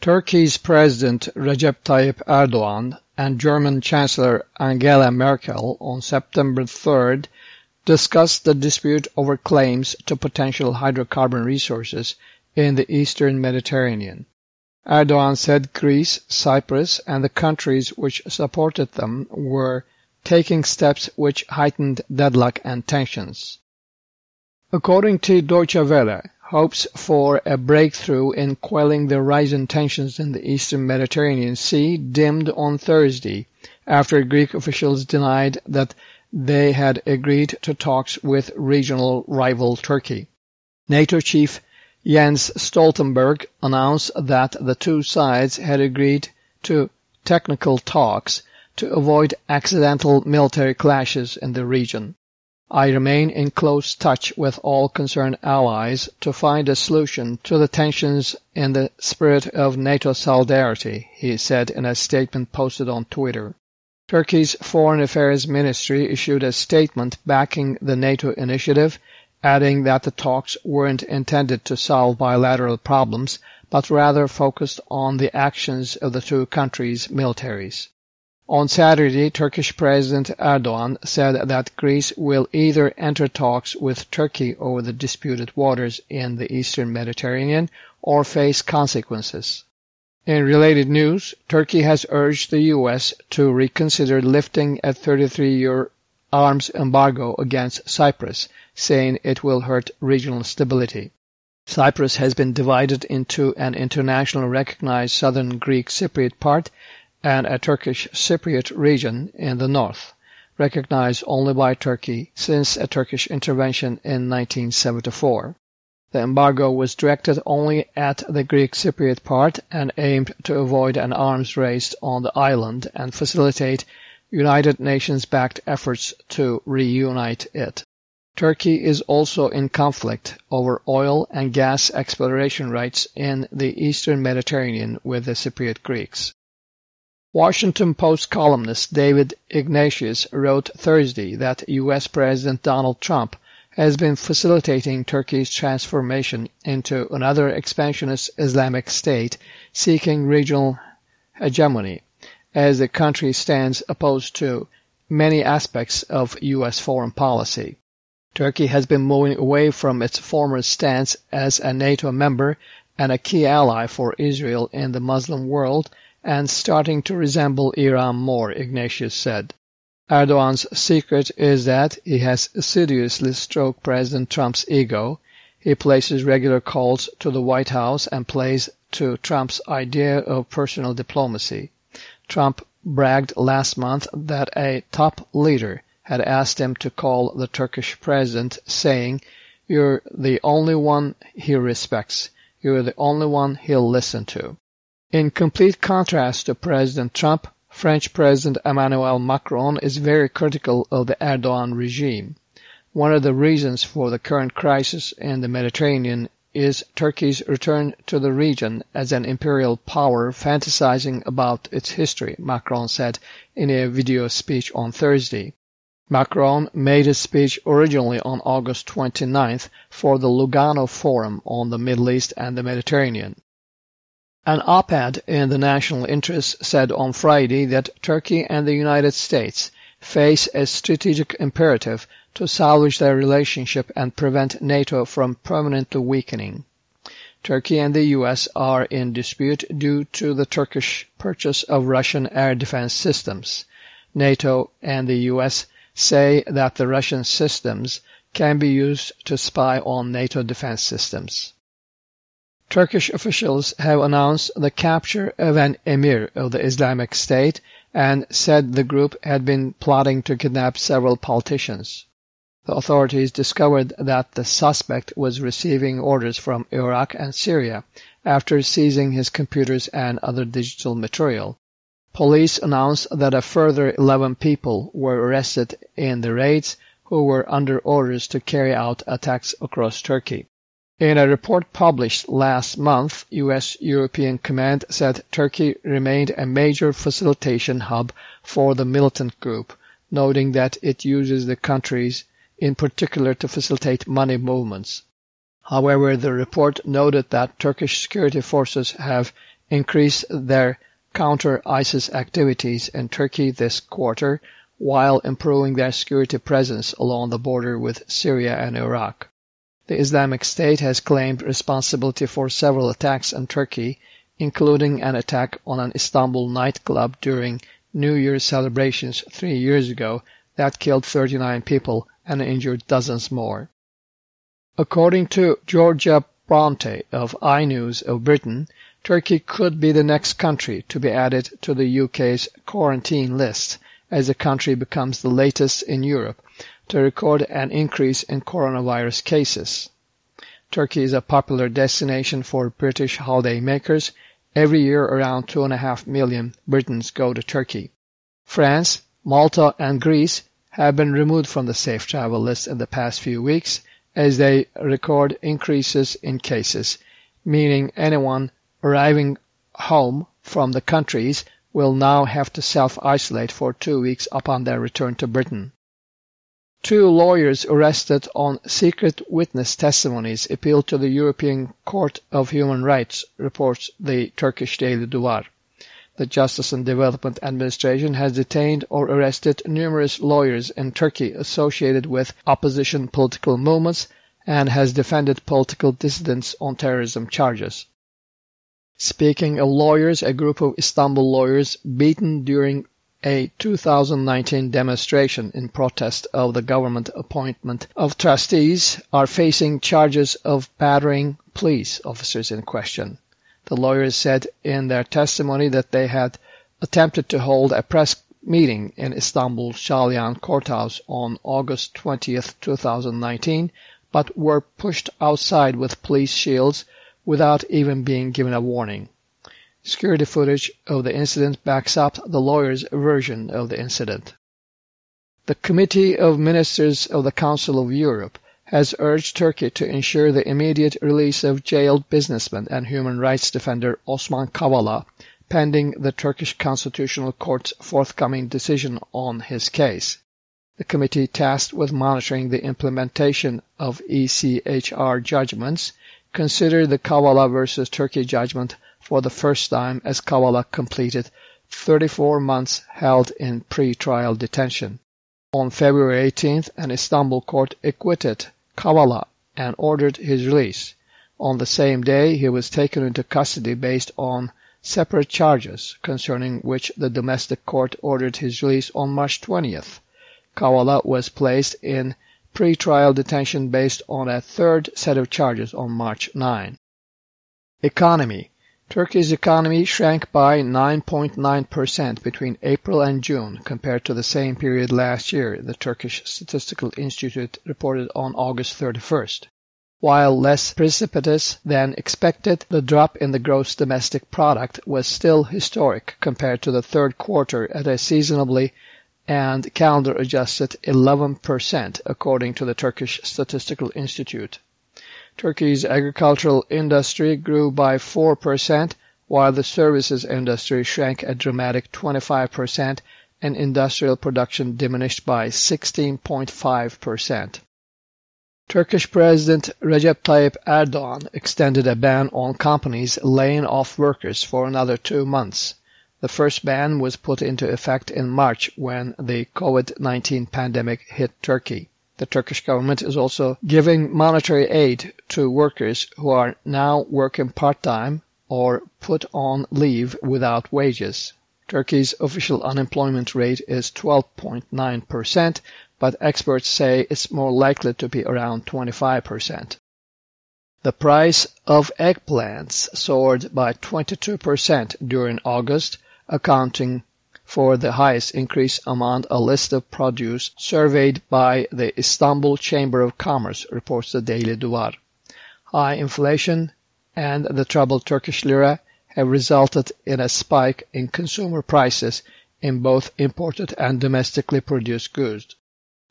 Turkey's President Recep Tayyip Erdogan and German Chancellor Angela Merkel on September 3rd discussed the dispute over claims to potential hydrocarbon resources in the eastern Mediterranean. Erdogan said Greece, Cyprus and the countries which supported them were taking steps which heightened deadlock and tensions. According to Deutsche Welle, hopes for a breakthrough in quelling the rising tensions in the eastern Mediterranean Sea dimmed on Thursday after Greek officials denied that they had agreed to talks with regional rival Turkey. NATO chief Jens Stoltenberg announced that the two sides had agreed to technical talks to avoid accidental military clashes in the region. I remain in close touch with all concerned allies to find a solution to the tensions in the spirit of NATO solidarity, he said in a statement posted on Twitter. Turkey's Foreign Affairs Ministry issued a statement backing the NATO initiative, adding that the talks weren't intended to solve bilateral problems, but rather focused on the actions of the two countries' militaries. On Saturday, Turkish President Erdogan said that Greece will either enter talks with Turkey over the disputed waters in the eastern Mediterranean or face consequences. In related news, Turkey has urged the U.S. to reconsider lifting a 33-year arms embargo against Cyprus, saying it will hurt regional stability. Cyprus has been divided into an internationally recognized southern Greek Cypriot part and a Turkish Cypriot region in the north, recognized only by Turkey since a Turkish intervention in 1974. The embargo was directed only at the Greek Cypriot part and aimed to avoid an arms race on the island and facilitate United Nations-backed efforts to reunite it. Turkey is also in conflict over oil and gas exploration rights in the eastern Mediterranean with the Cypriot Greeks. Washington Post columnist David Ignatius wrote Thursday that U.S. President Donald Trump has been facilitating Turkey's transformation into another expansionist Islamic state seeking regional hegemony, as the country stands opposed to many aspects of U.S. foreign policy. Turkey has been moving away from its former stance as a NATO member and a key ally for Israel in the Muslim world and starting to resemble Iran more, Ignatius said. Erdogan's secret is that he has assiduously stroked President Trump's ego. He places regular calls to the White House and plays to Trump's idea of personal diplomacy. Trump bragged last month that a top leader had asked him to call the Turkish president, saying, You're the only one he respects. You're the only one he'll listen to. In complete contrast to President Trump, French President Emmanuel Macron is very critical of the Erdogan regime. One of the reasons for the current crisis in the Mediterranean is Turkey's return to the region as an imperial power fantasizing about its history, Macron said in a video speech on Thursday. Macron made his speech originally on August 29th for the Lugano Forum on the Middle East and the Mediterranean. An op-ed in the National Interest said on Friday that Turkey and the United States face a strategic imperative to salvage their relationship and prevent NATO from permanently weakening. Turkey and the US are in dispute due to the Turkish purchase of Russian air defense systems. NATO and the US say that the Russian systems can be used to spy on NATO defense systems. Turkish officials have announced the capture of an emir of the Islamic State and said the group had been plotting to kidnap several politicians. The authorities discovered that the suspect was receiving orders from Iraq and Syria after seizing his computers and other digital material. Police announced that a further 11 people were arrested in the raids who were under orders to carry out attacks across Turkey. In a report published last month, U.S. European Command said Turkey remained a major facilitation hub for the militant group, noting that it uses the countries in particular to facilitate money movements. However, the report noted that Turkish security forces have increased their counter-ISIS activities in Turkey this quarter while improving their security presence along the border with Syria and Iraq. The Islamic State has claimed responsibility for several attacks in Turkey, including an attack on an Istanbul nightclub during New Year's celebrations three years ago that killed 39 people and injured dozens more. According to Georgia Bronte of iNews of Britain, Turkey could be the next country to be added to the UK's quarantine list as the country becomes the latest in Europe to record an increase in coronavirus cases. Turkey is a popular destination for British holidaymakers. Every year around 2.5 million Britons go to Turkey. France, Malta and Greece have been removed from the safe travel list in the past few weeks as they record increases in cases, meaning anyone arriving home from the countries will now have to self-isolate for two weeks upon their return to Britain. Two lawyers arrested on secret witness testimonies appealed to the European Court of Human Rights, reports the Turkish daily Duvar. The Justice and Development Administration has detained or arrested numerous lawyers in Turkey associated with opposition political movements and has defended political dissidents on terrorism charges. Speaking of lawyers, a group of Istanbul lawyers beaten during a 2019 demonstration in protest of the government appointment of trustees are facing charges of battering police officers in question. The lawyers said in their testimony that they had attempted to hold a press meeting in Istanbul Çağlayan Courthouse on August 20, 2019, but were pushed outside with police shields without even being given a warning. Security footage of the incident backs up the lawyer's version of the incident. The Committee of Ministers of the Council of Europe has urged Turkey to ensure the immediate release of jailed businessman and human rights defender Osman Kavala, pending the Turkish Constitutional Court's forthcoming decision on his case. The committee tasked with monitoring the implementation of ECHR judgments considered the Kavala versus Turkey judgment for the first time as Kavala completed 34 months held in pre-trial detention. On February 18th, an Istanbul court acquitted Kavala and ordered his release. On the same day, he was taken into custody based on separate charges, concerning which the domestic court ordered his release on March 20th. Kavala was placed in pre-trial detention based on a third set of charges on March 9. Economy Turkey's economy shrank by 9.9% between April and June compared to the same period last year, the Turkish Statistical Institute reported on August 31st. While less precipitous than expected, the drop in the gross domestic product was still historic compared to the third quarter at a seasonably and calendar-adjusted 11% according to the Turkish Statistical Institute. Turkey's agricultural industry grew by 4%, while the services industry shrank a dramatic 25% and industrial production diminished by 16.5%. Turkish President Recep Tayyip Erdogan extended a ban on companies laying off workers for another two months. The first ban was put into effect in March when the COVID-19 pandemic hit Turkey. The Turkish government is also giving monetary aid to workers who are now working part-time or put on leave without wages. Turkey's official unemployment rate is 12.9%, but experts say it's more likely to be around 25%. The price of eggplants soared by 22% during August, accounting for the highest increase among a list of produce surveyed by the Istanbul Chamber of Commerce, reports the Daily Duvar. High inflation and the troubled Turkish lira have resulted in a spike in consumer prices in both imported and domestically produced goods.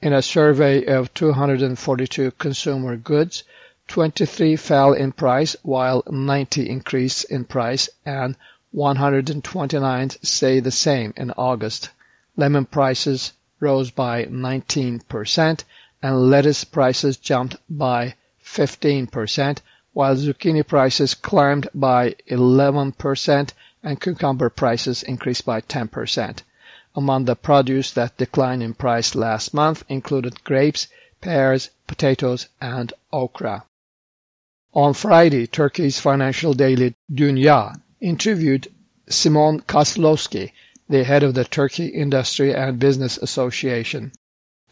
In a survey of 242 consumer goods, 23 fell in price while 90 increased in price and 129 say the same in August. Lemon prices rose by 19% and lettuce prices jumped by 15%, while zucchini prices climbed by 11% and cucumber prices increased by 10%. Among the produce that declined in price last month included grapes, pears, potatoes, and okra. On Friday, Turkey's financial daily Dünya interviewed Simone Kaslowski, the head of the Turkey Industry and Business Association.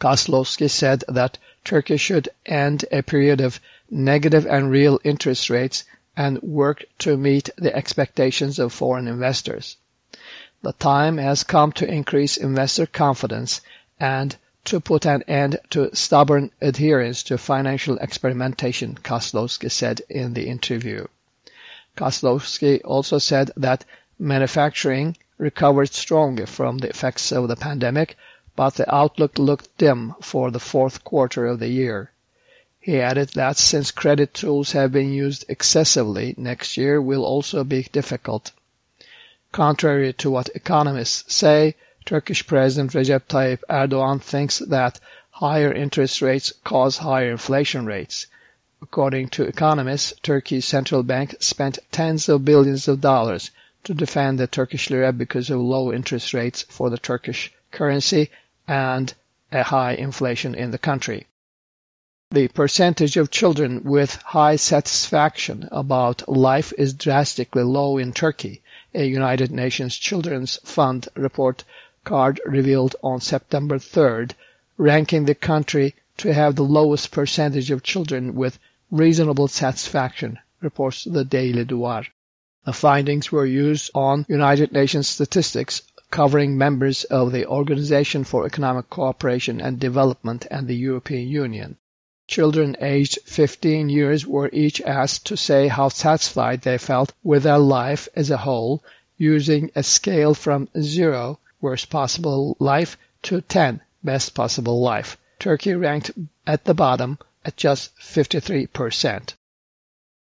Kaslowski said that Turkey should end a period of negative and real interest rates and work to meet the expectations of foreign investors. The time has come to increase investor confidence and to put an end to stubborn adherence to financial experimentation, Kaslowski said in the interview. Kaslowski also said that manufacturing recovered strongly from the effects of the pandemic, but the outlook looked dim for the fourth quarter of the year. He added that since credit tools have been used excessively, next year will also be difficult. Contrary to what economists say, Turkish President Recep Tayyip Erdogan thinks that higher interest rates cause higher inflation rates. According to economists, Turkey's central bank spent tens of billions of dollars to defend the Turkish lira because of low interest rates for the Turkish currency and a high inflation in the country. The percentage of children with high satisfaction about life is drastically low in Turkey, a United Nations Children's Fund report card revealed on September 3rd, ranking the country to have the lowest percentage of children with reasonable satisfaction, reports the Daily Duvar. The findings were used on United Nations statistics covering members of the Organization for Economic Cooperation and Development and the European Union. Children aged 15 years were each asked to say how satisfied they felt with their life as a whole using a scale from 0, worst possible life, to 10, best possible life. Turkey ranked at the bottom at just 53%.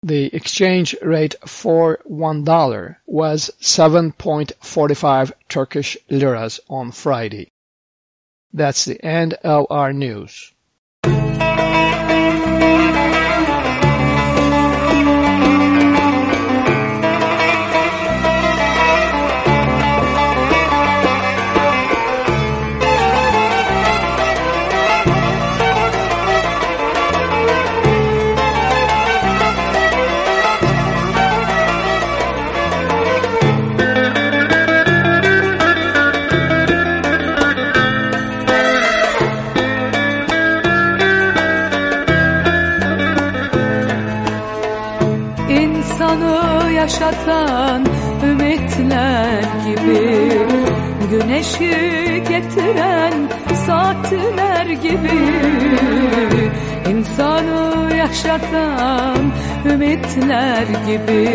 The exchange rate for $1 was 7.45 Turkish liras on Friday. That's the end of our news. Yaşatan ümitler gibi Güneşi getiren saatler gibi. İnsanı yaşatan ümitler gibi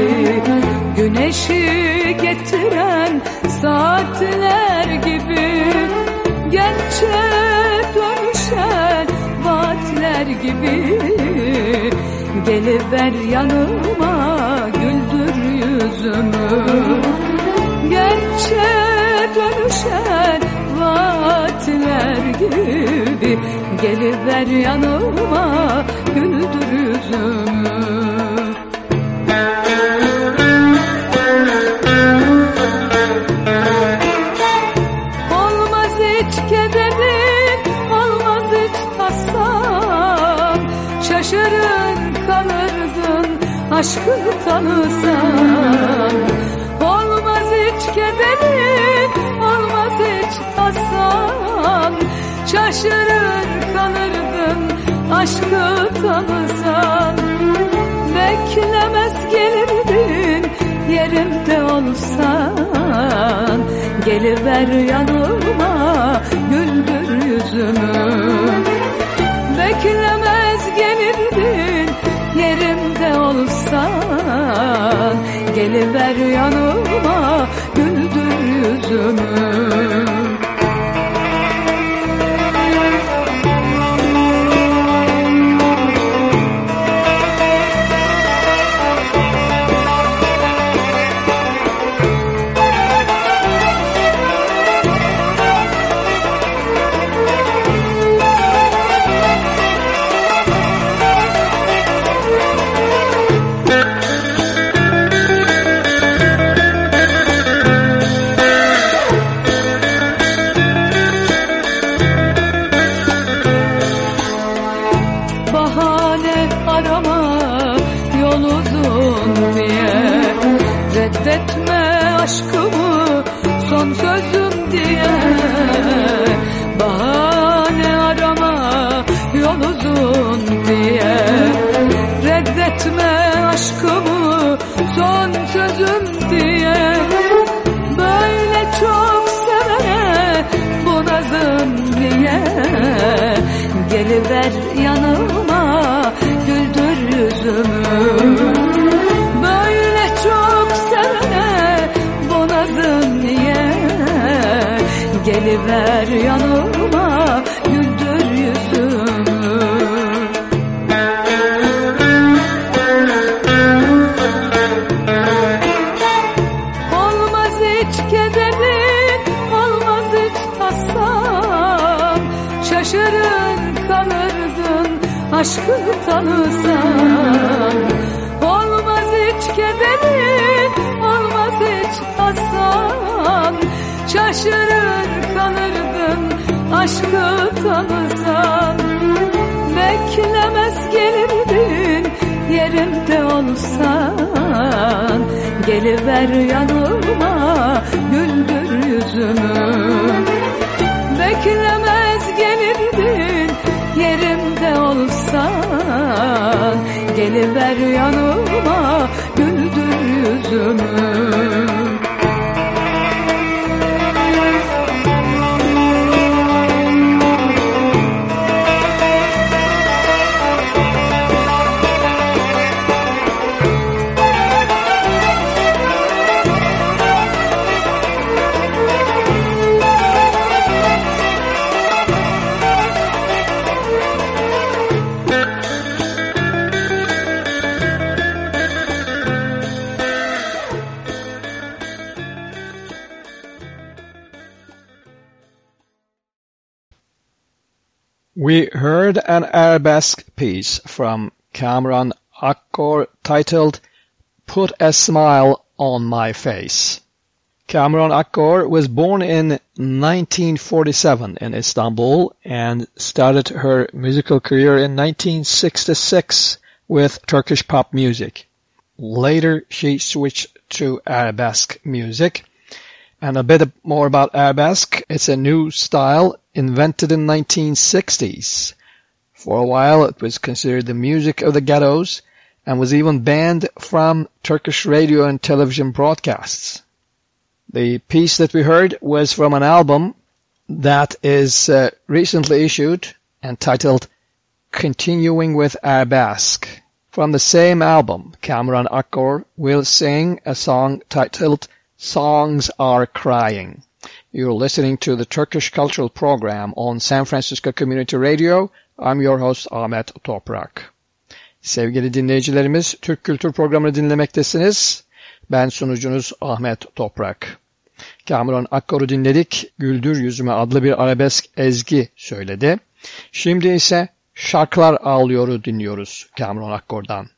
Güneşi getiren saatler gibi. Gerçe dönüşen vaatler gibi Geliver yanıma yüzümü Gerçe dönüşen vaatler gibi. Geliver yanıma güldür yüzümü. Olmaz hiç kederin, olmaz hiç tasan Şaşırın kalırdın aşkı tanısan Şaşırır kalırdın aşkı tanısan Beklemez gelirdin yerimde olsan. Geliver yanıma güldür yüzümü. Beklemez gelirdin yerimde olsan. Geliver yanıma güldür yüzümü Geliver yanıma güldür yüzümü. Olmaz hiç kederin, olmaz hiç tasan Şaşırın kalırdın aşkı tanısan Şaşırır kalırdın aşkı tanısan. Beklemez gelirdin yerimde olsan. Geliver yanıma güldür yüzümü. Beklemez gelirdin yerimde olsan. Geliver yanıma güldür yüzümü We heard an arabesque piece from Kamuran Akkor titled Put a Smile on My Face. Kamuran Akkor was born in 1947 in Istanbul and started her musical career in 1966 with Turkish pop music. Later she switched to arabesque music. And a bit more about arabesque. It's a new style invented in 1960s. For a while it was considered the music of the ghettos and was even banned from Turkish radio and television broadcasts. The piece that we heard was from an album that is uh, recently issued entitled Continuing with Arabesque. From the same album, Kamuran Akkor will sing a song titled Songs Are Crying. You're listening to the Turkish Cultural Program on San Francisco Community Radio. I'm your host Ahmet Toprak. Sevgili dinleyicilerimiz, Türk Kültür Programı'nı dinlemektesiniz. Ben sunucunuz Ahmet Toprak. Cameron Akkor'u dinledik. Güldür Yüzüme adlı bir arabesk ezgi söyledi. Şimdi ise Şarkılar Ağlıyor'u dinliyoruz Cameron Akkor'dan.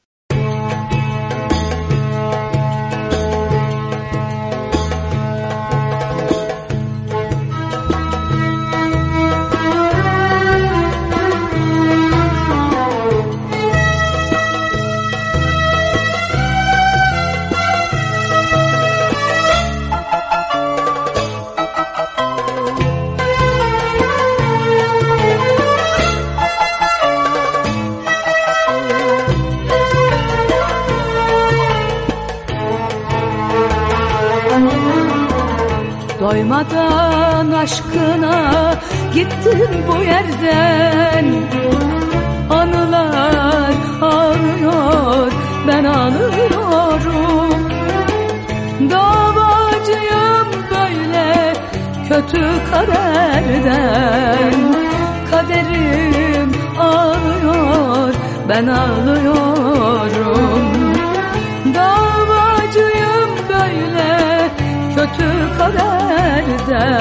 Gittim bu yerden. Anılar ağlıyor ben ağlıyorum Davacıyım böyle kötü kaderden Kaderim ağlıyor ben ağlıyorum. Davacıyım böyle kötü kaderden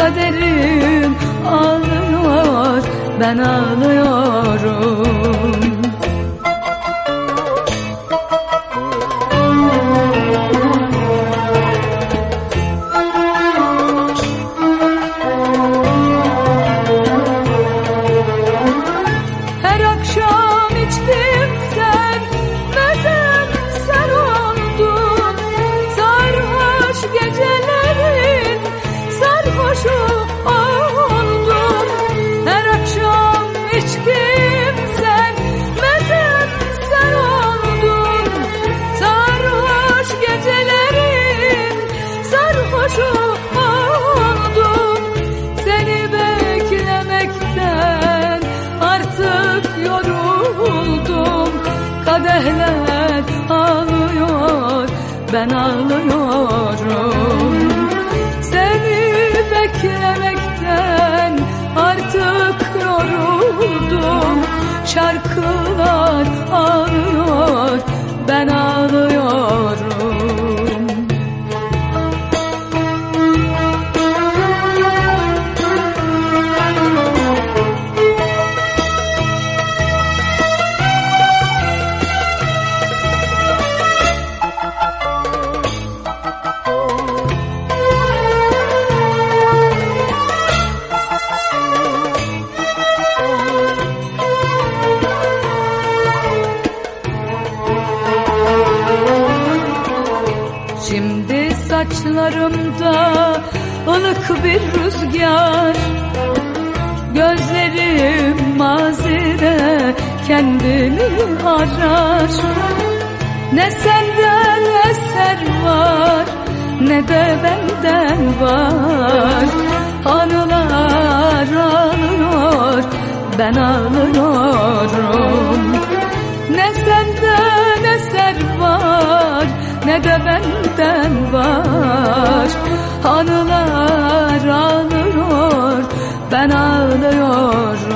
Kaderim. Ağlıyor ben ağlıyorum Kadehler ağlıyor ben ağlıyorum. Seni beklemekten artık yoruldum Şarkılar ağlıyor ben ağlıyorum saçlarımda ılık bir rüzgar. Gözlerim mazide kendini arar Ne senden eser var ne de benden var. Anılar ağlıyor ben ağlıyorum. Ne senden eser var ne de benden var. Anılar ağlıyor ben ağlıyorum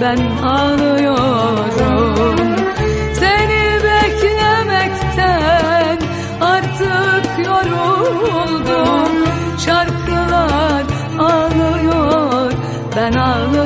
ben ağlıyorum Seni beklemekten artık yoruldum. Şarkılar ağlıyor ben ağlıyorum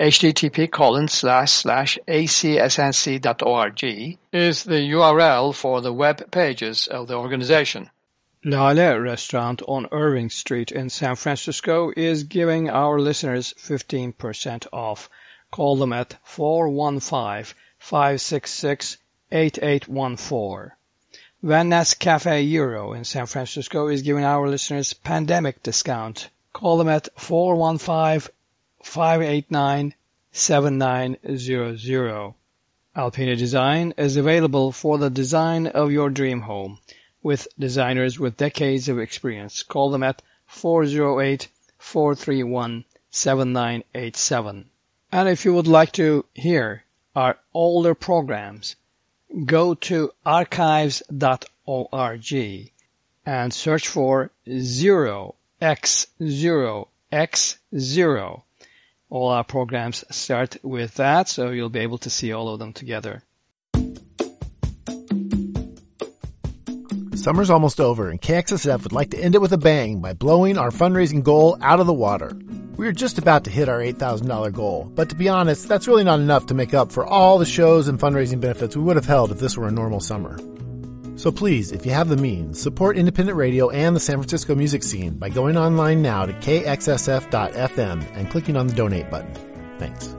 Http colon slash slash acsnc.org is the URL for the web pages of the organization. Lale Restaurant on Irving Street in San Francisco is giving our listeners 15% off. Call them at 415-566-8814. Van Ness Cafe Euro in San Francisco is giving our listeners pandemic discount. Call them at 415-589-7900. Alpina Design is available for the design of your dream home with designers with decades of experience. Call them at 408-431-7987. And if you would like to hear our older programs, go to archives.org and search for 0x0x0. All our programs start with that, so you'll be able to see all of them together. Summer's almost over, and KXSF would like to end it with a bang by blowing our fundraising goal out of the water. We are just about to hit our $8,000 goal, but to be honest, that's really not enough to make up for all the shows and fundraising benefits we would have held if this were a normal summer. So please, if you have the means, support independent radio and the San Francisco music scene by going online now to kxsf.fm and clicking on the donate button. Thanks.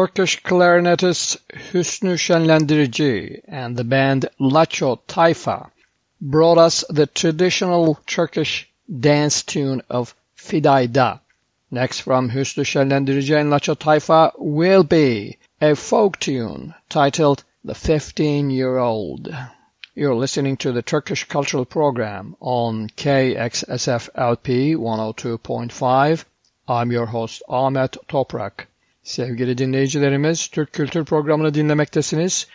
Turkish clarinetist Hüsnü Şenlendirici and the band Laço Tayfa brought us the traditional Turkish dance tune of Fidayda. Next from Hüsnü Şenlendirici and Laço Tayfa will be a folk tune titled The 15-Year-Old. You're listening to the Turkish Cultural Program on KXSF LP 102.5. I'm your host Ahmet Toprak. Sevgili dinleyicilerimiz, Türk Kültür Programı'nı dinlemektesiniz.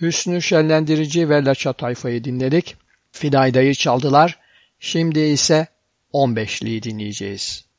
Hüsnü Şenlendirici ve Laça Tayfa'yı dinledik. Fidayda'yı çaldılar. Şimdi ise 15'liyi dinleyeceğiz.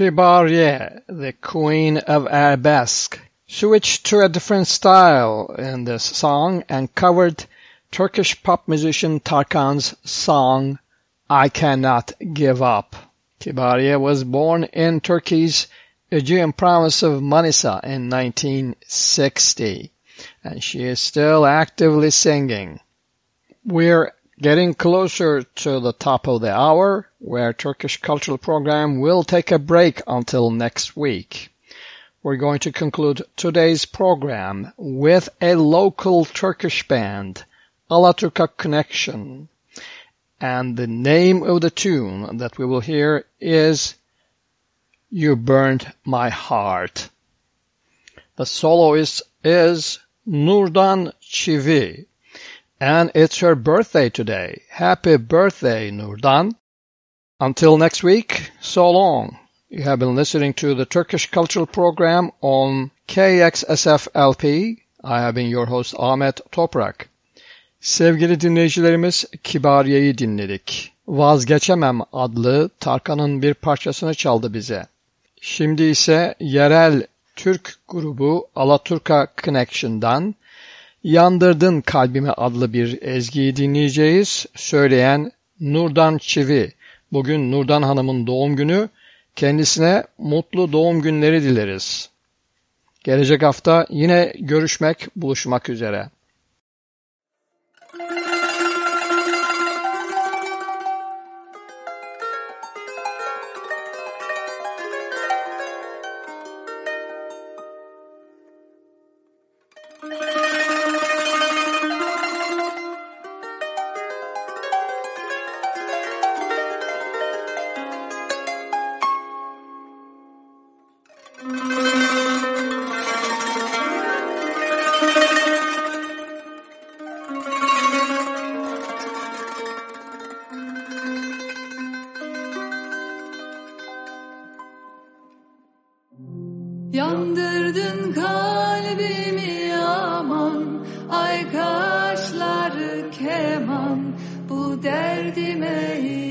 Kibariye, the queen of arabesque, switched to a different style in this song and covered Turkish pop musician Tarkan's song I Cannot Give Up. Kibariye was born in Turkey's Aegean province of Manisa in 1960, and she is still actively singing. We're getting closer to the top of the hour, where Turkish Cultural Program will take a break until next week. We're going to conclude today's program with a local Turkish band, Alaturka Connection. And the name of the tune that we will hear is You Burned My Heart. The soloist is Nurdan Çivi. And it's her birthday today. Happy birthday, Nurdan. Until next week, so long. You have been listening to the Turkish Cultural Program on KXSF-LP. I have been your host Ahmet Toprak. Sevgili dinleyicilerimiz Kibariye'yi dinledik. Vazgeçemem adlı Tarkan'ın bir parçasını çaldı bize. Şimdi ise yerel Türk grubu Alaturka Connection'dan Yandırdın Kalbimi adlı bir ezgiyi dinleyeceğiz. Söyleyen Nurdan Çivi. Bugün Nurdan Hanım'ın doğum günü. Kendisine mutlu doğum günleri dileriz. Gelecek hafta yine görüşmek, buluşmak üzere. Bu